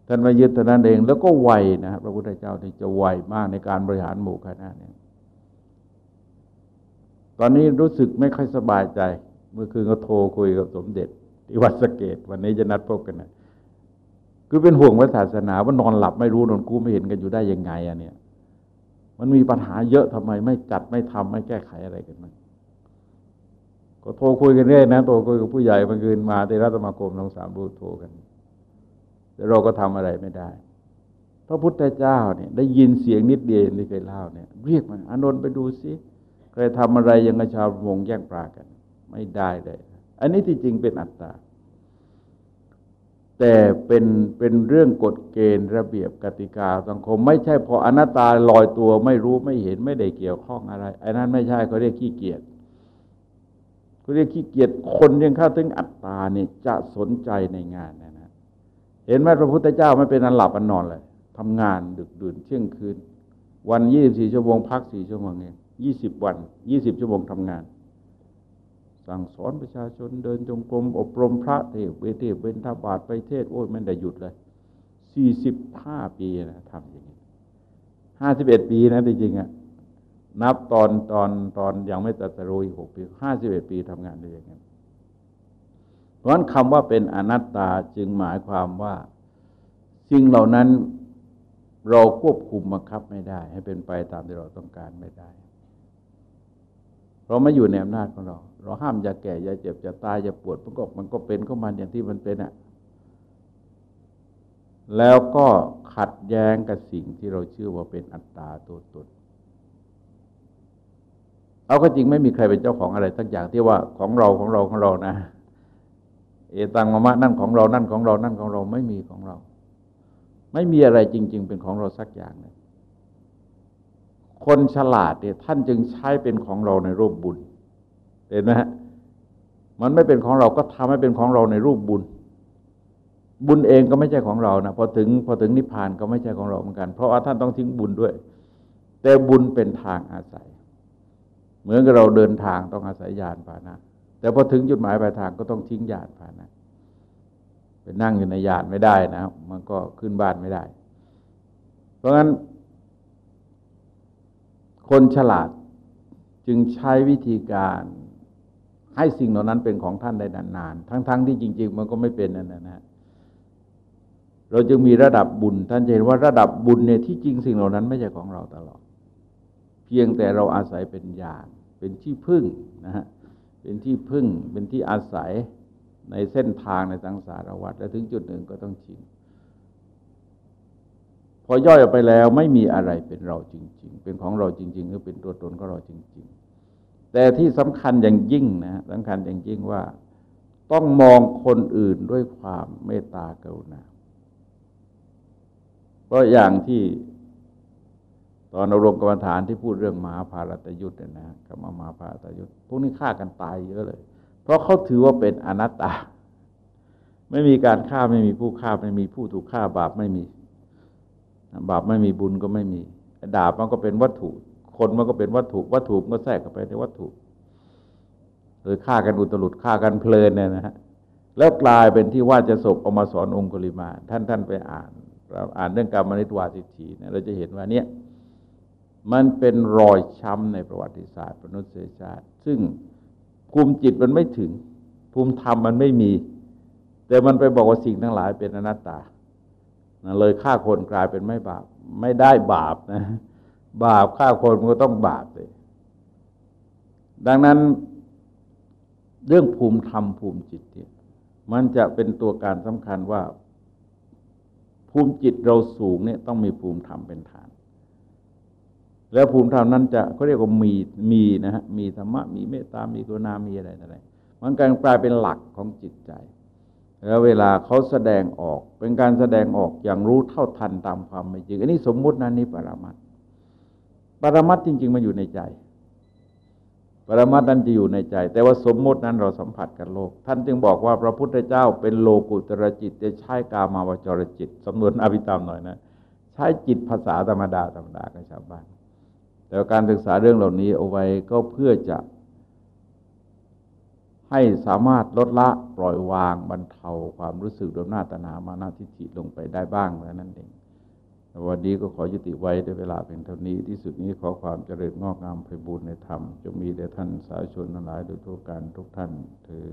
ท่านไม่ยึดแต่นั้นเอง แล้วก็ไวนะพระพุทธเจ้าที่จะไวมากในการบริหารหมู่คณะเนี่ยตอนนี้รู้สึกไม่ค่อยสบายใจ เมื่อคืนก็โทรคุยกับสมเด็จที่วัดสเกต วันนี้จะนัดพบกันนะคือเป็นห่วงว่าศาสนาว่านอนหลับไม่รู้นอนกู้ไม่เห็นกันอยู่ได้ยังไงอะเนี่ย มันมีปัญหาเยอะทำไมไม่จัดไม่ทำไม่แก้ไขอะไรกันมันก็โทรคุยกันเรื่อยนะโทรคุยกับผู้ใหญ่เมื่อคืนมาที่รัฐสมาคมทั้งสามรูโทรกันแต่เราก็ทำอะไรไม่ได้พระพุทธเจ้าเนี่ยได้ยินเสียงนิดเดียวที่เคยเล่าเนี่ย เรียกมันอานนท์ไปดูซิเคยทำอะไรยังกับชาววงแย่งปลากัน ไม่ได้เลย อันนี้ที่จริงเป็นอัตตา แต่เป็นเป็นเรื่องกฎเกณฑ์ระเบียบกติกาสังคม ไม่ใช่พออนัตตาลอยตัวไม่รู้ไม่เห็นไม่ได้เกี่ยวข้องอะไรอันนั้นไม่ใช่เขาเรียกขี้เกียจเขาเรียกขี้เกียจคนยังเข้าถึงอัตตาเนี่ยจะสนใจในงานนะนะเห็นไหมพระพุทธเจ้าไม่เป็นอันหลับอันนอนเลยทำงานดึกดื่นเที่ยงคืน วันยี่สิบสี่ชั่วโมงพักสี่ชั่วโมงเองยี่สิบวันยี่สิบชั่วโมงทำงาน สั่งสอนประชาชนเดินจงกรมอบรมพระเทศเวทีเวนทบาทไปเทศโอ้ยไม่ได้หยุดเลยสี่สิบห้าปีนะทำอย่างนี้ห้าสิบเอ็ดปีนะจริงๆอะนับตอนตอนตอนยังไม่ตัดสรุอีกหกปีห้าสิบเอ็ดปีทำงานได้อย่างนี้เพราะนั้นคำว่าเป็นอนัตตาจึงหมายความว่าสิ่งเหล่านั้นเราควบคุมบังคับไม่ได้ ให้เป็นไปตามที่เราต้องการไม่ได้ เราไม่อยู่ในอำนาจของเรา เราห้ามอย่าแก่อย่าเจ็บอย่าตายอย่าปวดมันก็มันก็เป็นก็มันอย่างที่มันเป็นอะแล้วก็ขัดแย้งกับสิ่งที่เราเชื่อว่าเป็นอัตตาตัวตนเอาก็จริงไม่มีใครเป็นเจ้าของอะไรทั้งอย่างที่ว่าของเราของเราของเรานะ เอตังมะมะนั่นของเรานั่นของเรานั่นของเราไม่มีของเรา ไม่มีอะไรจริง ๆ เป็นของเราสักอย่างเลย คนฉลาดเนี่ยท่านจึงใช้เป็นของเราในรูปบุญ เห็นไหมฮะมันไม่เป็นของเราก็ทำให้เป็นของเราในรูปบุญ บุญเองก็ไม่ใช่ของเรานะพอถึงพอถึงนิพพานก็ไม่ใช่ของเราเหมือนกัน เพราะว่าท่านต้องทิ้งบุญด้วย แต่บุญเป็นทางอาศัย เหมือนกับเราเดินทางต้องอาศัยยานพาหนะ แต่พอถึงจุดหมายปลายทางก็ต้องทิ้งยานพาหนะไปนั่งอยู่ในยานไม่ได้นะ มันก็ขึ้นบ้านไม่ได้ เพราะงั้น คนฉลาดจึงใช้วิธีการให้สิ่งเหล่านั้นเป็นของท่านได้นานๆ ทั้งๆทที่จริง ๆ มันก็ไม่เป็นนั่นนะฮะเราจึงมีระดับบุญ ท่านเห็นว่าระดับบุญเนี่ยที่จริงสิ่งเหล่านั้นไม่ใช่ของเราตลอด เพียงแต่เราอาศัยเป็นญาณเป็นที่พึ่งนะฮะเป็นที่พึ่งเป็นที่อาศัยในเส้นทางในสังสารวัฏและถึงจุดหนึ่งก็ต้องชิง พอย่อยออกไปแล้วไม่มีอะไรเป็นเราจริง ๆ เป็นของเราจริง ๆ หรือเป็นตัวตนของเราจริง ๆ แต่ที่สำคัญอย่างยิ่งนะสำคัญอย่างยิ่งว่า ต้องมองคนอื่นด้วยความเมตตากรุณาเพราะอย่างที่ตอนอารมณ์กรรมฐานที่พูดเรื่องมหาภารตยุทธ์เนี่ยนะกับมหาภารตยุทธ์พวกนี้ฆ่ากันตายเยอะเลย เพราะเขาถือว่าเป็นอนัตตา ไม่มีการฆ่าไม่มีผู้ฆ่าไม่มีผู้ถูกฆ่าบาปไม่มี บาปไม่มีบุญก็ไม่มีดาบมันก็เป็นวัตถุ คนมันก็เป็นวัตถุ วัตถุมันก็แทรกเข้าไปในวัตถุโดยฆ่ากันอุตลุดฆ่ากันเพลินเนี่ยนะฮะแล้วกลายเป็นที่ว่าจะศพเอามาสอนองคุลิมา ท่านท่านไปอ่านเราอ่านเรื่องกรรมนิตวาสิทธิเนี่ยเราจะเห็นว่าเนี่ยมันเป็นรอยช้ำในประวัติศาสตร์มนุษยชาติ ซึ่งภูมิจิตมันไม่ถึง ภูมิธรรมมันไม่มี แต่มันไปบอกว่าสิ่งทั้งหลายเป็นอนัตตา เลยฆ่าคนกลายเป็นไม่บาป ไม่ได้บาปนะ บาปฆ่าคนมันก็ต้องบาปเลยดังนั้นเรื่องภูมิธรรมภูมิจิตเนี่ยมันจะเป็นตัวการสำคัญว่า ภูมิจิตเราสูงเนี่ยต้องมีภูมิธรรมเป็นฐาน แล้วภูมิธรรมนั้นจะเขาเรียกว่ามีมีนะฮะมีธรรมะมีเมตตามีกรุณามีอะไรอะไรมันกลายเป็นหลักของจิตใจ แล้วเวลาเขาแสดงออกเป็นการแสดงออกอย่างรู้เท่าทันตามความเป็นจริง อันนี้สมมุตินั้นนี่ปรามัดปรามัดจริง ๆมาอยู่ในใจ ปรมัตนั้นจะอยู่ในใจ แต่ว่าสมมตินั้นเราสัมผัสกับโลก ท่านจึงบอกว่าพระพุทธเจ้าเป็นโลกุตรจิตจะใช้กามาวจรจิตสำนวนอภิธรรมหน่อยนะใช้จิตภาษาธรรมดาธรรมดากับชาวบ้านแต่การศึกษาเรื่องเหล่านี้เอาไว้ก็เพื่อจะ ให้สามารถลดละปล่อยวางบรรเทาความรู้สึกดยหน้าตนามานาทิฐิลงไปได้บ้างแล้วนั่นเองวันนี้ก็ขอยุติไว้ด้วยเวลาเป็นเท่านี้ ที่สุดนี้ขอความเจริญงอกงามไพบูรณในธรรมจะมีแด่ท่านสาธุชนทั้งหลายโดยทั่วกันทุกท่านเธอ